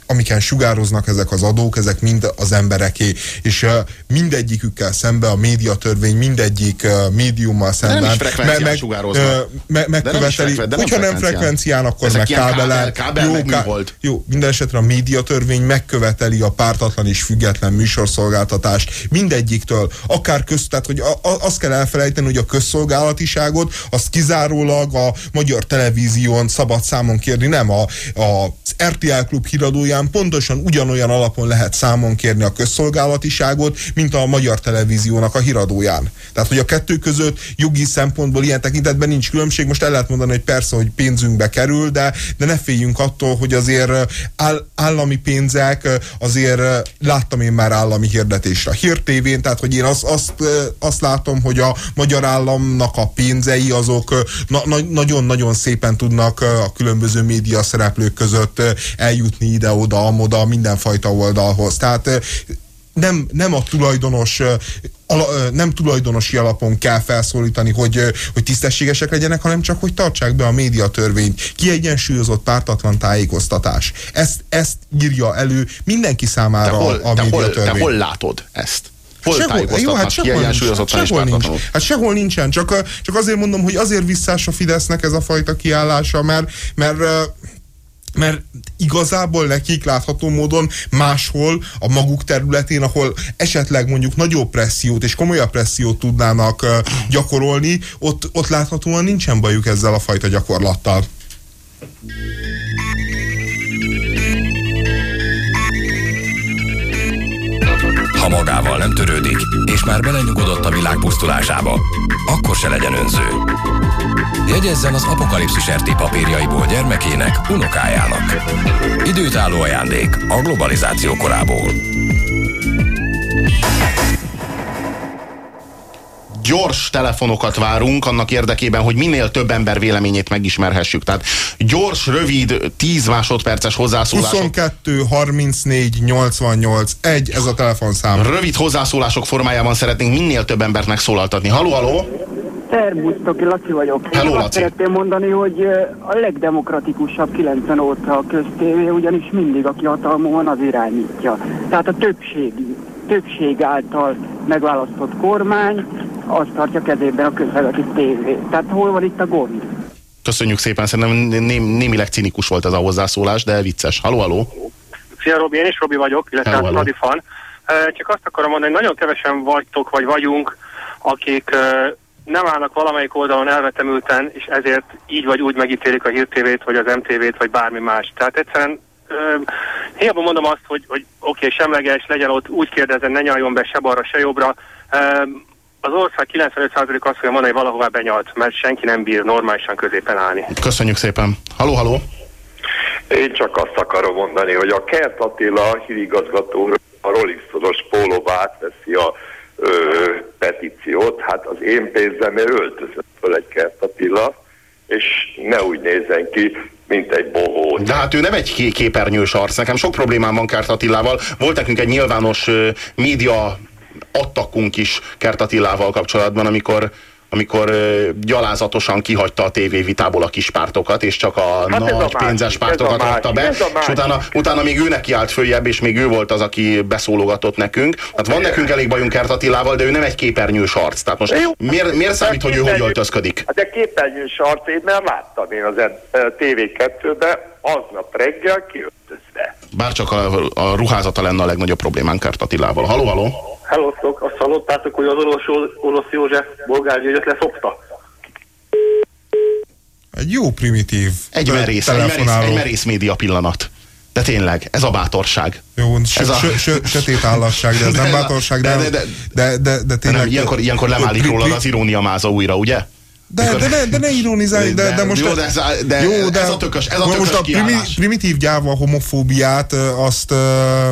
amiken sugároznak ezek az adók, ezek mind az embereké, és uh, mindegyikükkel szembe a médiatörvény mindegyik uh, médiummal szemben. De nem is frekvencián meg, sugároznak. Uh, me, megköveteli, de nem, hogyha nem frekvencián, akkor ezek meg kábelen. Kábel, jó, ká, volt. Jó, minden esetre a médiatörvény megköveteli a pártatlan és független műsorszolgáltatást mindegyiktől, akár köz, tehát hogy a, a, azt kell elfelejteni, hogy a közszolgálatiságot azt kizárólag a magyar televízión szabad számon kérni, nem a, a, az RTL klub híradóján pontosan ugyanolyan alapon lehet számon kérni a közszolgálatiságot, mint a magyar televíziónak a híradóján. Tehát, hogy a kettő között jogi szempontból ilyen tekintetben nincs különbség. Most el lehet mondani, hogy persze, hogy pénzünkbe kerül, de, de ne féljünk attól, hogy azért áll, állami pénzek, azért láttam én már állami hirdetésre. Hír tévén, tehát hogy én azt, azt, azt látom, hogy a magyar államnak a pénzei azok nagyon-nagyon szépen tudnak a különböző média szereplők között eljutni ide-oda, amoda, mindenfajta oldalhoz. Tehát nem, nem a tulajdonos nem tulajdonosi alapon kell felszólítani, hogy, hogy tisztességesek legyenek, hanem csak, hogy tartsák be a médiatörvényt. Kiegyensúlyozott pártatlan tájékoztatás. Ezt, ezt írja elő mindenki számára hol, a médiatörvény. Te hol, te hol látod ezt? Hol sehol, jó, hát sehol, nincs, sehol nincs. Hát sehol nincsen, csak, csak azért mondom, hogy azért visszás a Fidesznek ez a fajta kiállása, mert, mert mert igazából nekik látható módon máshol a maguk területén, ahol esetleg mondjuk nagyobb pressziót és komolyabb pressziót tudnának gyakorolni, ott, ott láthatóan nincsen bajuk ezzel a fajta gyakorlattal. Ha magával nem törődik, és már belenyugodott a világ pusztulásába, akkor se legyen önző. Jegyezzen az apokalipszis RT papírjaiból gyermekének, unokájának. Időtálló ajándék a globalizáció korából. gyors telefonokat várunk annak érdekében, hogy minél több ember véleményét megismerhessük. Tehát gyors, rövid, 10 másodperces hozzászólások. 22 34 88 1, ez a telefonszám. Rövid hozzászólások formájában szeretnénk minél több embernek szólaltatni. Haló, haló! Szerbusztok, Laci vagyok. Hello, Én azt Laci. szeretném mondani, hogy a legdemokratikusabb 90 óta a köztévé, ugyanis mindig aki hatalmon van, az irányítja. Tehát a többség, többség által megválasztott kormány azt tartja kezében a közszolgálati tévé. Tehát hol van itt a gond? Köszönjük szépen, szerintem ném, némileg cinikus volt ez a hozzászólás, de vicces. Haló, haló! Szia Robi, én is Robi vagyok, illetve Hello, hát hello. Fan. Csak azt akarom mondani, hogy nagyon kevesen vagytok, vagy vagyunk, akik nem állnak valamelyik oldalon elvetemülten, és ezért így vagy úgy megítélik a hírtévét, vagy az MTV-t, vagy bármi más. Tehát egyszerűen ö, hiába mondom azt, hogy, hogy oké, okay, semleges, legyen ott, úgy kérdezzen, ne nyaljon be se balra, se jobbra. Ö, az ország 95% azt fogja mondani, hogy valahová benyalt, mert senki nem bír normálisan középen állni. Köszönjük szépen. Haló, haló! Én csak azt akarom mondani, hogy a Kert Attila hírigazgató a Rolling Stones pólóba átveszi a ö, petíciót, hát az én pénzemért öltözött föl egy Kert Attila, és ne úgy nézzen ki, mint egy bohó. De hát ő nem egy ké- képernyős arc. Nekem sok problémám van Kert Attilával. Volt nekünk egy nyilvános média attakunk is Kert Attilával kapcsolatban, amikor amikor gyalázatosan kihagyta a tévévitából a kis pártokat, és csak a Hát nagy a másik, pénzes pártokat rakta be, és utána, utána még ő neki állt följebb, és még ő volt az, aki beszólogatott nekünk. Hát van nekünk elég bajunk Kert Attilával, de ő nem egy képernyős arc. Tehát most Jó. miért, miért számít, hogy ő hogy öltözködik? Hát de képernyős arcét, mert láttam én az TV2-ben, aznap reggel kiöltözve. Bárcsak a, a ruházata lenne a legnagyobb problémánk Kert Attilával. Haló, haló! Hellóztok, azt hallottátok, hogy az orosz, orosz József Bolgár Györgyöt leszopta? Egy jó primitív Egy merész, egy merész, egy merész média pillanat. De tényleg, ez a bátorság. Jó, Ez a- sö, sö, sötét állasság, de ez nem bátorság, de- de, de- de, de- de, tényleg... nem, ilyenkor, ilyenkor lemálik pri- az irónia máza újra, ugye? De, de, ne, de ne ironizálj, de, de most... Jó, de, ez, a- de, ez a tökös, ez a tökös most a primi, kiállás. primitív gyáva homofóbiát, azt, ö,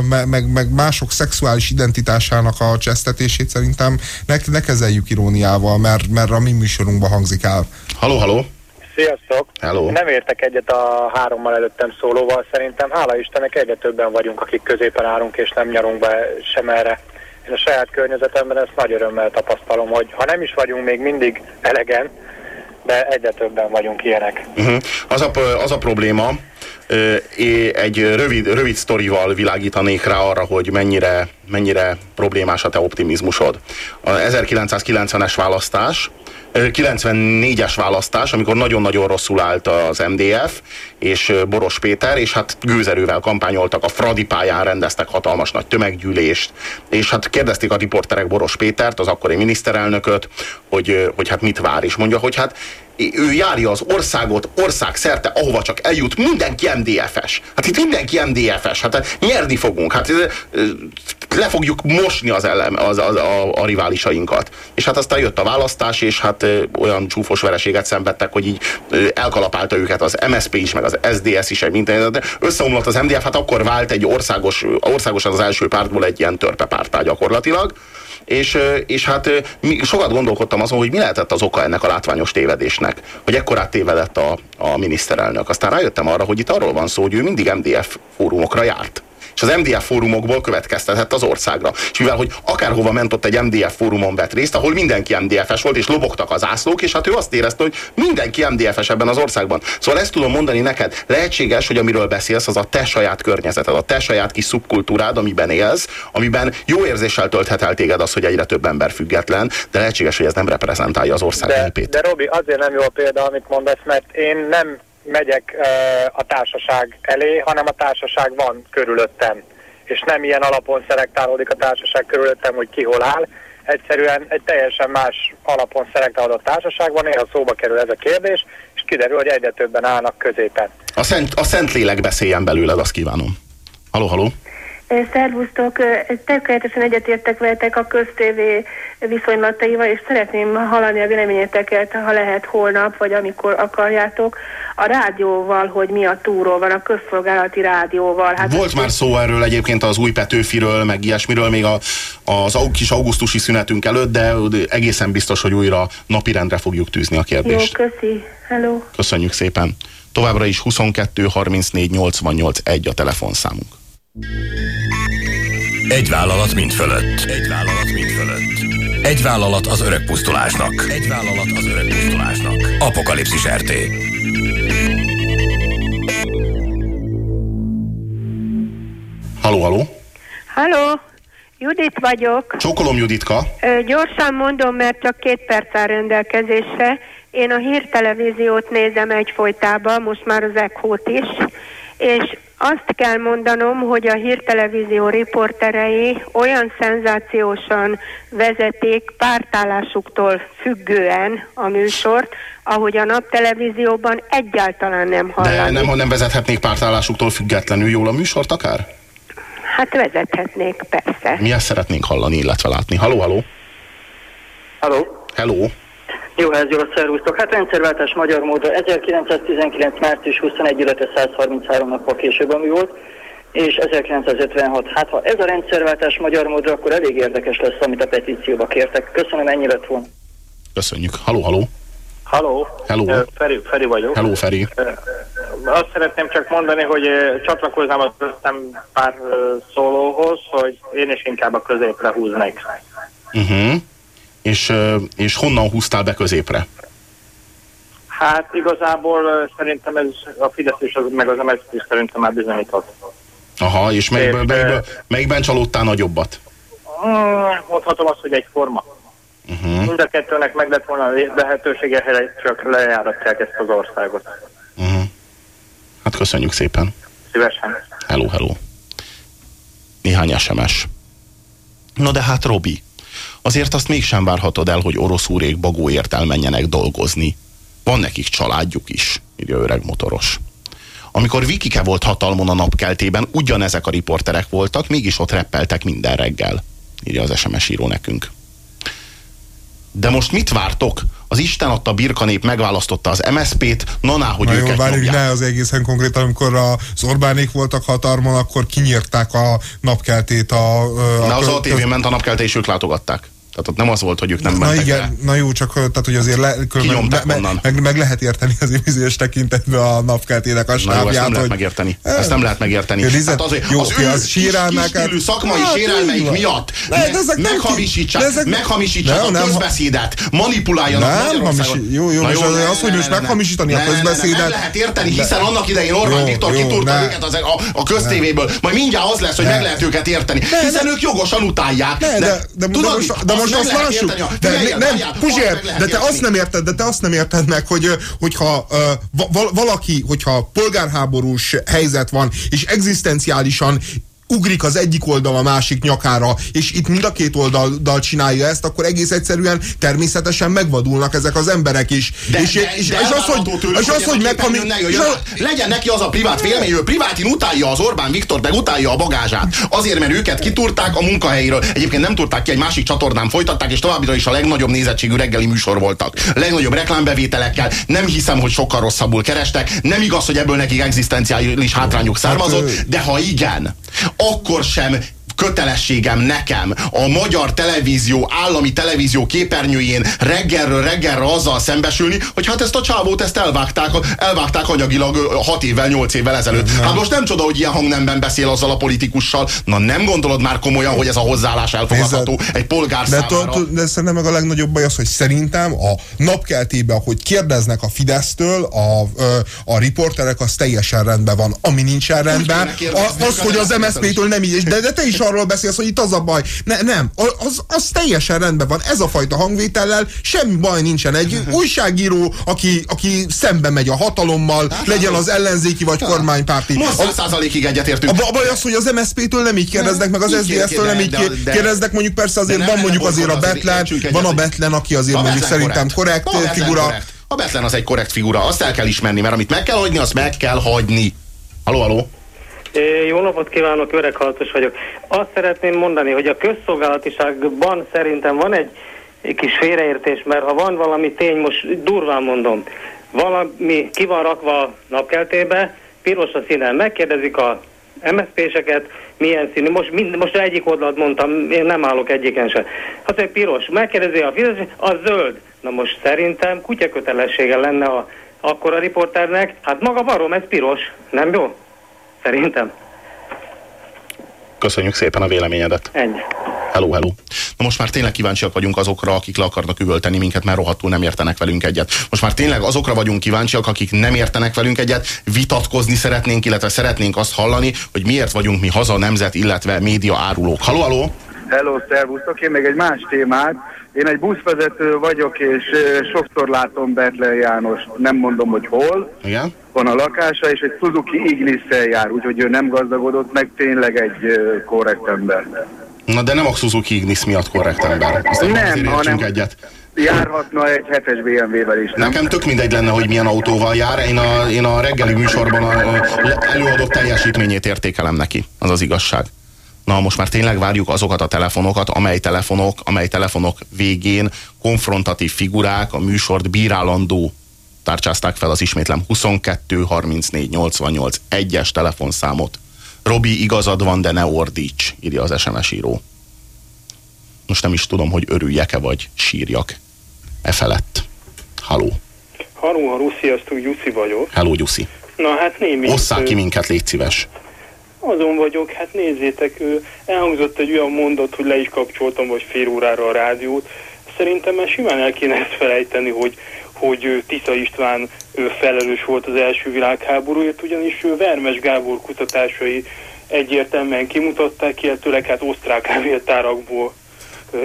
me- meg, meg mások szexuális identitásának a csesztetését szerintem ne, ne kezeljük iróniával, mert, mert a mi műsorunkban hangzik el. Haló, haló. Sziasztok! Hello. Nem értek egyet a hárommal előttem szólóval, szerintem hála Istennek egyre többen vagyunk, akik középen állunk és nem nyarunk be sem erre. Én a saját környezetemben ezt nagy örömmel tapasztalom, hogy ha nem is vagyunk még mindig elegen, de egyre többen vagyunk ilyenek. Uh-huh. Az, a, az a probléma, egy rövid, rövid sztorival világítanék rá arra, hogy mennyire, mennyire problémás a te optimizmusod. A 1990-es választás, 94-es választás, amikor nagyon-nagyon rosszul állt az MDF és Boros Péter, és hát gőzerővel kampányoltak, a Fradi pályán rendeztek hatalmas nagy tömeggyűlést, és hát kérdezték a riporterek Boros Pétert, az akkori miniszterelnököt, hogy, hogy hát mit vár, és mondja, hogy hát ő járja az országot, ország szerte, ahova csak eljut, mindenki MDF-es. Hát itt mindenki MDF-es, hát nyerni fogunk, hát le fogjuk mosni az, ellen, az, az a, a riválisainkat. És hát aztán jött a választás, és hát olyan csúfos vereséget szenvedtek, hogy így elkalapálta őket az MSP is, meg az SDS is, minden. de Összeomlott az MDF, hát akkor vált egy országos, országosan az első pártból egy ilyen törpepártá gyakorlatilag. És, és hát sokat gondolkodtam azon, hogy mi lehetett az oka ennek a látványos tévedésnek, hogy ekkorát tévedett a, a miniszterelnök. Aztán rájöttem arra, hogy itt arról van szó, hogy ő mindig MDF fórumokra járt. És az MDF fórumokból következtetett az országra. És mivel, hogy akárhova ment ott egy MDF fórumon vett részt, ahol mindenki MDF-es volt, és lobogtak az ászlók, és hát ő azt érezte, hogy mindenki MDF-es ebben az országban. Szóval ezt tudom mondani neked, lehetséges, hogy amiről beszélsz, az a te saját környezeted, a te saját kis szubkultúrád, amiben élsz, amiben jó érzéssel tölthet el téged az, hogy egyre több ember független, de lehetséges, hogy ez nem reprezentálja az ország De, népét. de Robi, azért nem jó a példa, amit mondasz, mert én nem megyek a társaság elé, hanem a társaság van körülöttem. És nem ilyen alapon szelektálódik a társaság körülöttem, hogy ki hol áll. Egyszerűen egy teljesen más alapon szelektálódott társaság van, néha szóba kerül ez a kérdés, és kiderül, hogy egyre többen állnak középen. A szent, a szent lélek beszéljen belőled, azt kívánom. Haló, haló. Szervusztok, tökéletesen egyetértek veletek a köztévé viszonylataival, és szeretném hallani a véleményeteket, ha lehet holnap, vagy amikor akarjátok, a rádióval, hogy mi a túró van, a közszolgálati rádióval. Hát Volt már szó erről egyébként az új Petőfiről, meg ilyesmiről, még a, az kis augusztusi szünetünk előtt, de egészen biztos, hogy újra napirendre fogjuk tűzni a kérdést. Jó, köszi. Hello. Köszönjük szépen. Továbbra is 22 34 88 1 a telefonszámunk. Egy vállalat mind fölött. Egy vállalat mind fölött. Egy vállalat az öreg pusztulásnak. Egy vállalat az öreg pusztulásnak. Apokalipszis RT. Haló, haló. Haló, Judit vagyok. Csókolom, Juditka. Ö, gyorsan mondom, mert csak két perc áll rendelkezésre. Én a hírtelevíziót nézem egyfolytában, most már az ECHO-t is, és azt kell mondanom, hogy a hírtelevízió riporterei olyan szenzációsan vezeték pártállásuktól függően a műsort, ahogy a naptelevízióban egyáltalán nem hallani. De nem, nem vezethetnék pártállásuktól függetlenül jól a műsort akár? Hát vezethetnék, persze. Mi ezt szeretnénk hallani, illetve látni. Haló, haló. Haló. Hello. Jó, ez jó, szervusztok. Hát rendszerváltás magyar módra 1919. március 21, illetve 133 nappal később, ami volt, és 1956. Hát ha ez a rendszerváltás magyar módra, akkor elég érdekes lesz, amit a petícióba kértek. Köszönöm, ennyi lett volna. Köszönjük. Haló, haló. Haló. Hello. Feri, Feri vagyok. Hello, Feri. Azt szeretném csak mondani, hogy csatlakoznám az pár szólóhoz, hogy én is inkább a középre húznék. Uh-huh és, és honnan húztál be középre? Hát igazából szerintem ez a Fidesz és az, meg az MSZP is szerintem már bizonyított. Aha, és melyikben, melyikben, melyikben csalódtál nagyobbat? Mondhatom azt, hogy egy forma. Uh-huh. Mind a kettőnek meg lett volna a lehetősége, csak lejáratják ezt az országot. Uh-huh. Hát köszönjük szépen. Szívesen. Hello, hello. Néhány SMS. Na de hát Robi, azért azt mégsem várhatod el, hogy orosz úrék bagóért elmenjenek dolgozni. Van nekik családjuk is, írja öreg motoros. Amikor Vikike volt hatalmon a napkeltében, ugyanezek a riporterek voltak, mégis ott reppeltek minden reggel, írja az SMS író nekünk. De most mit vártok? Az Isten adta birkanép megválasztotta az MSZP-t, na hogy Na őket jó, várjuk, ne az egészen konkrétan, amikor az Orbánék voltak hatalmon, akkor kinyírták a napkeltét a... a Na az ATV ment a napkelté, és ők látogatták. Tehát ott nem az volt, hogy ők nem na, mentek igen, le. Na jó, csak tehát, hogy azért le, me, me, meg, meg, lehet érteni az bizonyos tekintetben a napkeltének a stábját. Na jó, ezt nem hogy... lehet megérteni. Ezt nem lehet megérteni. Hát az, jó, az, ő az sírálmák, kis, szakmai hát, sérelmeik miatt meghamisítsák, meghamisítsák a közbeszédet, manipuláljanak nem, hamis, Jó, jó, és az, hogy most meghamisítani a közbeszédet. Nem lehet érteni, hiszen annak idején Orbán Viktor kitúrta őket a köztévéből. Majd mindjárt az lesz, hogy meg lehet őket érteni. Hiszen ők jogosan utálják. De most azt lássuk. De nem, Puzsér, de te azt nem érted, de te azt nem érted meg, hogy hogyha valaki, hogyha polgárháborús helyzet van, és egzisztenciálisan ugrik az egyik oldal a másik nyakára, és itt mind a két oldal csinálja ezt, akkor egész egyszerűen természetesen megvadulnak ezek az emberek is. De, és, de, és, de és az, hogy, tőlük, és az, hogy meg, ami, és a, legyen neki az a privát félmény, ő privátin utálja az Orbán Viktor, meg utálja a bagázsát. Azért, mert őket kitúrták a munkahelyről. Egyébként nem tudták ki, egy másik csatornán folytatták, és továbbra is a legnagyobb nézettségű reggeli műsor voltak. Legnagyobb reklámbevételekkel. Nem hiszem, hogy sokkal rosszabbul kerestek. Nem igaz, hogy ebből nekik egzisztenciális hátrányuk származott, hát, de ha igen, akkor sem kötelességem nekem a magyar televízió, állami televízió képernyőjén reggelről reggelre azzal szembesülni, hogy hát ezt a csávót ezt elvágták, elvágták anyagilag 6 évvel, 8 évvel ezelőtt. Nem. Hát most nem csoda, hogy ilyen hangnemben beszél azzal a politikussal. Na nem gondolod már komolyan, hogy ez a hozzáállás elfogadható Nézd, egy polgár de számára? De szerintem meg a legnagyobb baj az, hogy szerintem a napkeltében, hogy kérdeznek a Fidesztől, a, a riporterek, az teljesen rendben van. Ami nincsen rendben, az, az, hogy az MSZP-től nem így, de, de te is arról beszélsz, hogy itt az a baj. Ne, nem, az, az teljesen rendben van. Ez a fajta hangvétellel semmi baj nincsen. Egy újságíró, aki, aki szembe megy a hatalommal, hát, legyen az ellenzéki vagy kormánypárti. Most százalékig egyetértünk. A, a baj az, hogy az MSZP-től nem így kérdeznek, meg az SZDSZ-től nem így kérdeznek, mondjuk persze azért van mondjuk azért a Betlen, van a Betlen, aki azért mondjuk szerintem korrekt figura. A Betlen az egy korrekt figura, azt el kell ismerni, mert amit meg kell hagyni, azt meg kell hagyni. Haló, haló? Jó napot kívánok, öreg haltos vagyok. Azt szeretném mondani, hogy a közszolgálatiságban szerintem van egy kis félreértés, mert ha van valami tény, most durván mondom, valami ki van rakva a napkeltébe, piros a színen, megkérdezik a MSZP-seket, milyen színű, most, mind, most egyik oldalt mondtam, én nem állok egyiken se. Hát egy piros, megkérdezi a fizes, az zöld. Na most szerintem kutya kötelessége lenne a, akkor a riporternek, hát maga barom, ez piros, nem jó? Szerintem. Köszönjük szépen a véleményedet. Ennyi. Hello, hello. Na most már tényleg kíváncsiak vagyunk azokra, akik le akarnak üvölteni minket, mert rohadtul nem értenek velünk egyet. Most már tényleg azokra vagyunk kíváncsiak, akik nem értenek velünk egyet, vitatkozni szeretnénk, illetve szeretnénk azt hallani, hogy miért vagyunk mi haza nemzet, illetve média árulók. Haló, haló? Hello, szervusztok, én még egy más témát. Én egy buszvezető vagyok, és sokszor látom Betlen János, nem mondom, hogy hol. Igen? Van a lakása, és egy Suzuki Ignis-szel jár, úgyhogy ő nem gazdagodott meg, tényleg egy korrekt ember. Na de nem a Suzuki Ignis miatt korrekt ember. Azt Nem, értsünk hanem- egyet. Járhatna egy hetes BMW-vel is, nem? Nekem tök mindegy lenne, hogy milyen autóval jár. Én a, én a reggeli műsorban a, a előadott teljesítményét értékelem neki. Az az igazság. Na, most már tényleg várjuk azokat a telefonokat, amely telefonok, amely telefonok végén konfrontatív figurák a műsort bírálandó tárcsázták fel az ismétlem 22 34 88 egyes telefonszámot. Robi, igazad van, de ne ordíts, írja az SMS író. Most nem is tudom, hogy örüljek-e, vagy sírjak. E felett. Haló. Haló, haló, sziasztok, Jussi vagyok. Hello, Gyuszi. Na hát némi... Osszák ki minket, légy szíves. Azon vagyok, hát nézzétek, elhangzott egy olyan mondat, hogy le is kapcsoltam vagy fél órára a rádiót. Szerintem már simán el kéne ezt felejteni, hogy, hogy Tisza István felelős volt az első világháborúért, ugyanis Vermes Gábor kutatásai egyértelműen kimutatták, illetőleg hát osztrák levéltárakból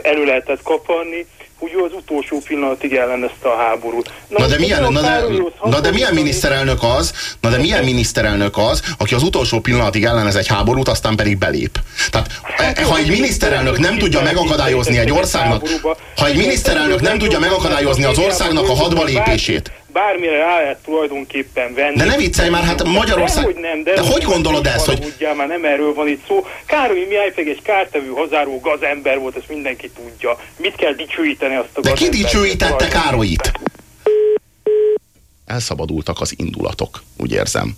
elő lehetett kaparni, hogy ő az utolsó pillanatig ellenezte a háborút. Na de, most milyen, na, de, na de milyen miniszterelnök az, na de milyen miniszterelnök az, aki az utolsó pillanatig ellenez egy háborút, aztán pedig belép. Tehát e, ha egy miniszterelnök nem tudja megakadályozni egy országnak, ha egy miniszterelnök nem tudja megakadályozni az országnak a hadba lépését, Bármire rá lehet tulajdonképpen venni. De ne viccelj már, hát Magyarország- Dehogy nem, de, de hogy gondolod ezt, hogy- Haragudjál, már nem erről van itt szó. Károly Mihály pedig egy kártevő hazáró gazember volt, ezt mindenki tudja. Mit kell dicsőíteni azt a de ki dicsőítette Károlyit? Elszabadultak az indulatok, úgy érzem.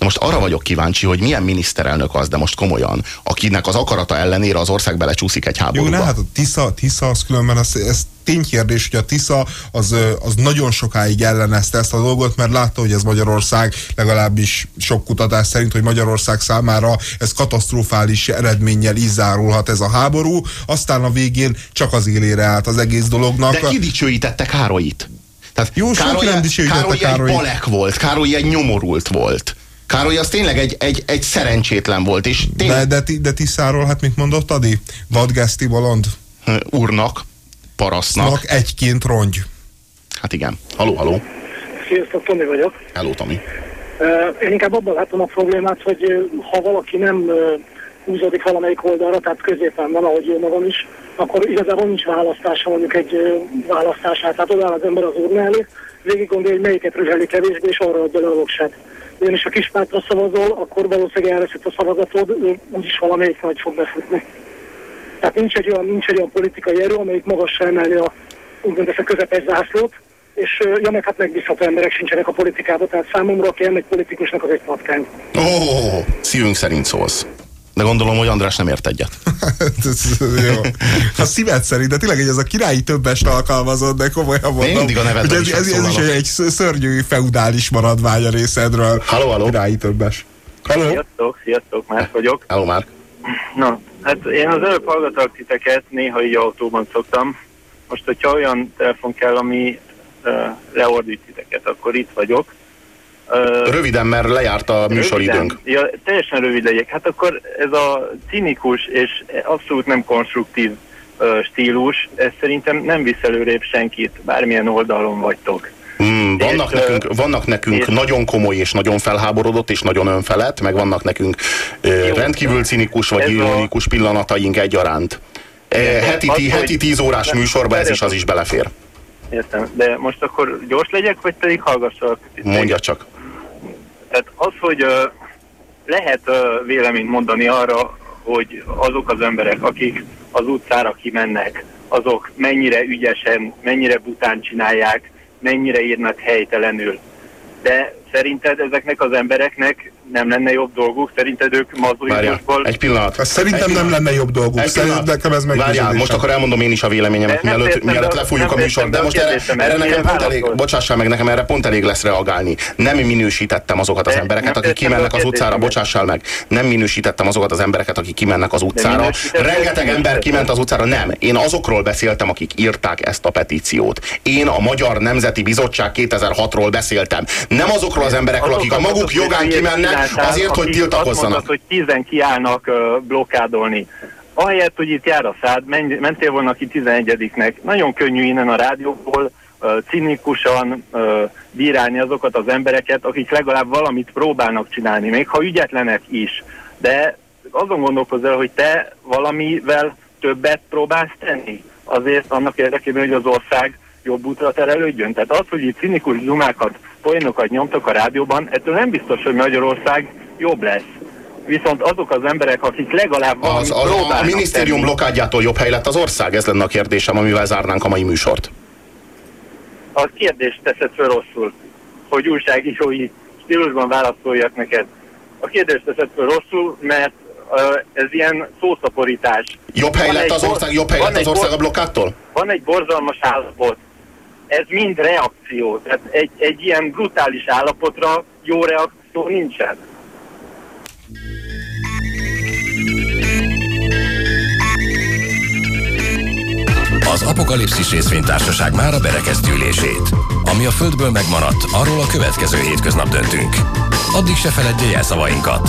De most arra vagyok kíváncsi, hogy milyen miniszterelnök az, de most komolyan, akinek az akarata ellenére az ország belecsúszik egy Jó, háborúba. ne, hát a Tisza, Tisza az különben, ez, ez ténykérdés, hogy a Tisza az, az nagyon sokáig ellenezte ezt a dolgot, mert látta, hogy ez Magyarország, legalábbis sok kutatás szerint, hogy Magyarország számára ez katasztrofális eredménnyel is zárulhat ez a háború, aztán a végén csak az élére állt az egész dolognak. De ki dicsőítette Károlyit? Tehát Jó, senki nem dicsőítette Károly egy Károlyit. balek volt, Károly egy nyomorult volt. Károly az tényleg egy, egy, egy szerencsétlen volt, és De, tényleg de, ti- de Tiszáról, hát mit mondott Adi? Vadgeszti bolond? úrnak, parasznak. Nak egyként rongy. Hát igen. Haló, haló. Sziasztok, Tomi vagyok. Hello, Tomi. Ö, Én inkább abban látom a problémát, hogy ha valaki nem ö, húzódik valamelyik oldalra, tehát középen van, ahogy jó magam is, akkor igazából nincs választása mondjuk egy ö, választását. Tehát odáll az ember az urna elé, végig gondolja, hogy melyiket rüheli kevésbé, és arra adja le a voksát. Ugyanis ha kispártra szavazol, akkor valószínűleg elveszett a szavazatod, úgyis valamelyik nagy fog befutni. Tehát nincs egy olyan, nincs egy olyan politikai erő, amelyik magasra emeli a, úgymond ezt a közepes zászlót, és ja, meg hát megbízható emberek sincsenek a politikában, tehát számomra, aki egy politikusnak az egy patkány. Ó, oh, szívünk szerint szólsz. De gondolom, hogy András nem ért egyet. Ez- jó. A szíved szerint, de tényleg ez a királyi többest alkalmazott, de komolyan mondom. mindig a nevedben hogy ez, is ez, ez, is egy, egy szörnyű feudális maradvány a részedről. Halló, halló. Királyi többes. Halló. Sziasztok, sziasztok, Márk vagyok. Hello, Márk. Na, hát én az előbb hallgatok titeket, néha így autóban szoktam. Most, hogyha olyan telefon kell, ami uh, leordít titeket, akkor itt vagyok. Röviden, mert lejárt a műsoridőnk. Ja, teljesen rövid legyek. Hát akkor ez a cinikus és abszolút nem konstruktív stílus, ez szerintem nem visz előrébb senkit, bármilyen oldalon vagytok. Mm, vannak, És, nekünk, vannak nekünk és- nagyon komoly és nagyon felháborodott és nagyon önfelett, meg vannak nekünk ö, rendkívül cinikus vagy Ez a- ironikus pillanataink egyaránt. E, heti, Az, heti 10 órás de- műsorba ez de- is az is belefér. Értem. De most akkor gyors legyek, vagy pedig hallgassak? Mondja csak. Tehát az, hogy lehet véleményt mondani arra, hogy azok az emberek, akik az utcára kimennek, azok mennyire ügyesen, mennyire bután csinálják, mennyire írnak helytelenül. De szerinted ezeknek az embereknek nem lenne jobb dolguk? Szerinted ők mazolizmusból... Egy pillanat. Azt szerintem nem lenne jobb dolguk. Egy Szerintem pillanat. nekem ez Várjál, most akkor elmondom én is a véleményemet, mielőtt, értem, mielőtt lefújjuk a műsort. De most erre, erre nekem pont elég, bocsássál meg, nekem erre pont elég lesz reagálni. Nem minősítettem azokat az embereket, akik kimennek az utcára, bocsássál meg. Nem minősítettem azokat az embereket, akik kimennek az utcára. Rengeteg ember kiment az utcára. Nem, én azokról beszéltem, akik írták ezt a petíciót. Én a Magyar Nemzeti Bizottság 2006-ról beszéltem. Nem azokról az emberekről, akik a maguk jogán kimennek csináltál, azért, hogy akik Azt tiltakozzanak. mondtad, hogy tízen kiállnak blokkádolni. Ahelyett, hogy itt jár a szád, menj, mentél volna ki 11-nek. Nagyon könnyű innen a rádióból cinikusan bírálni azokat az embereket, akik legalább valamit próbálnak csinálni, még ha ügyetlenek is. De azon gondolkozz el, hogy te valamivel többet próbálsz tenni. Azért annak érdekében, hogy az ország jobb útra terelődjön. Tehát az, hogy itt cinikus zumákat, poénokat nyomtak a rádióban, ettől nem biztos, hogy Magyarország jobb lesz. Viszont azok az emberek, akik legalább Az, az, a minisztérium tenni, blokádjától jobb hely lett az ország? Ez lenne a kérdésem, amivel zárnánk a mai műsort. a kérdést teszed föl rosszul, hogy újságírói stílusban válaszoljak neked. A kérdést teszed föl rosszul, mert ez ilyen szószaporítás. Jobb hely lett az ország, jobb hely lett az ország a blokkádtól? Van egy borzalmas állapot. Ez mind reakció. Tehát egy, egy ilyen brutális állapotra jó reakció nincsen. Az Apokalipszis részvénytársaság már a berekeztülését. Ami a Földből megmaradt, arról a következő hétköznap döntünk. Addig se feledje el szavainkat.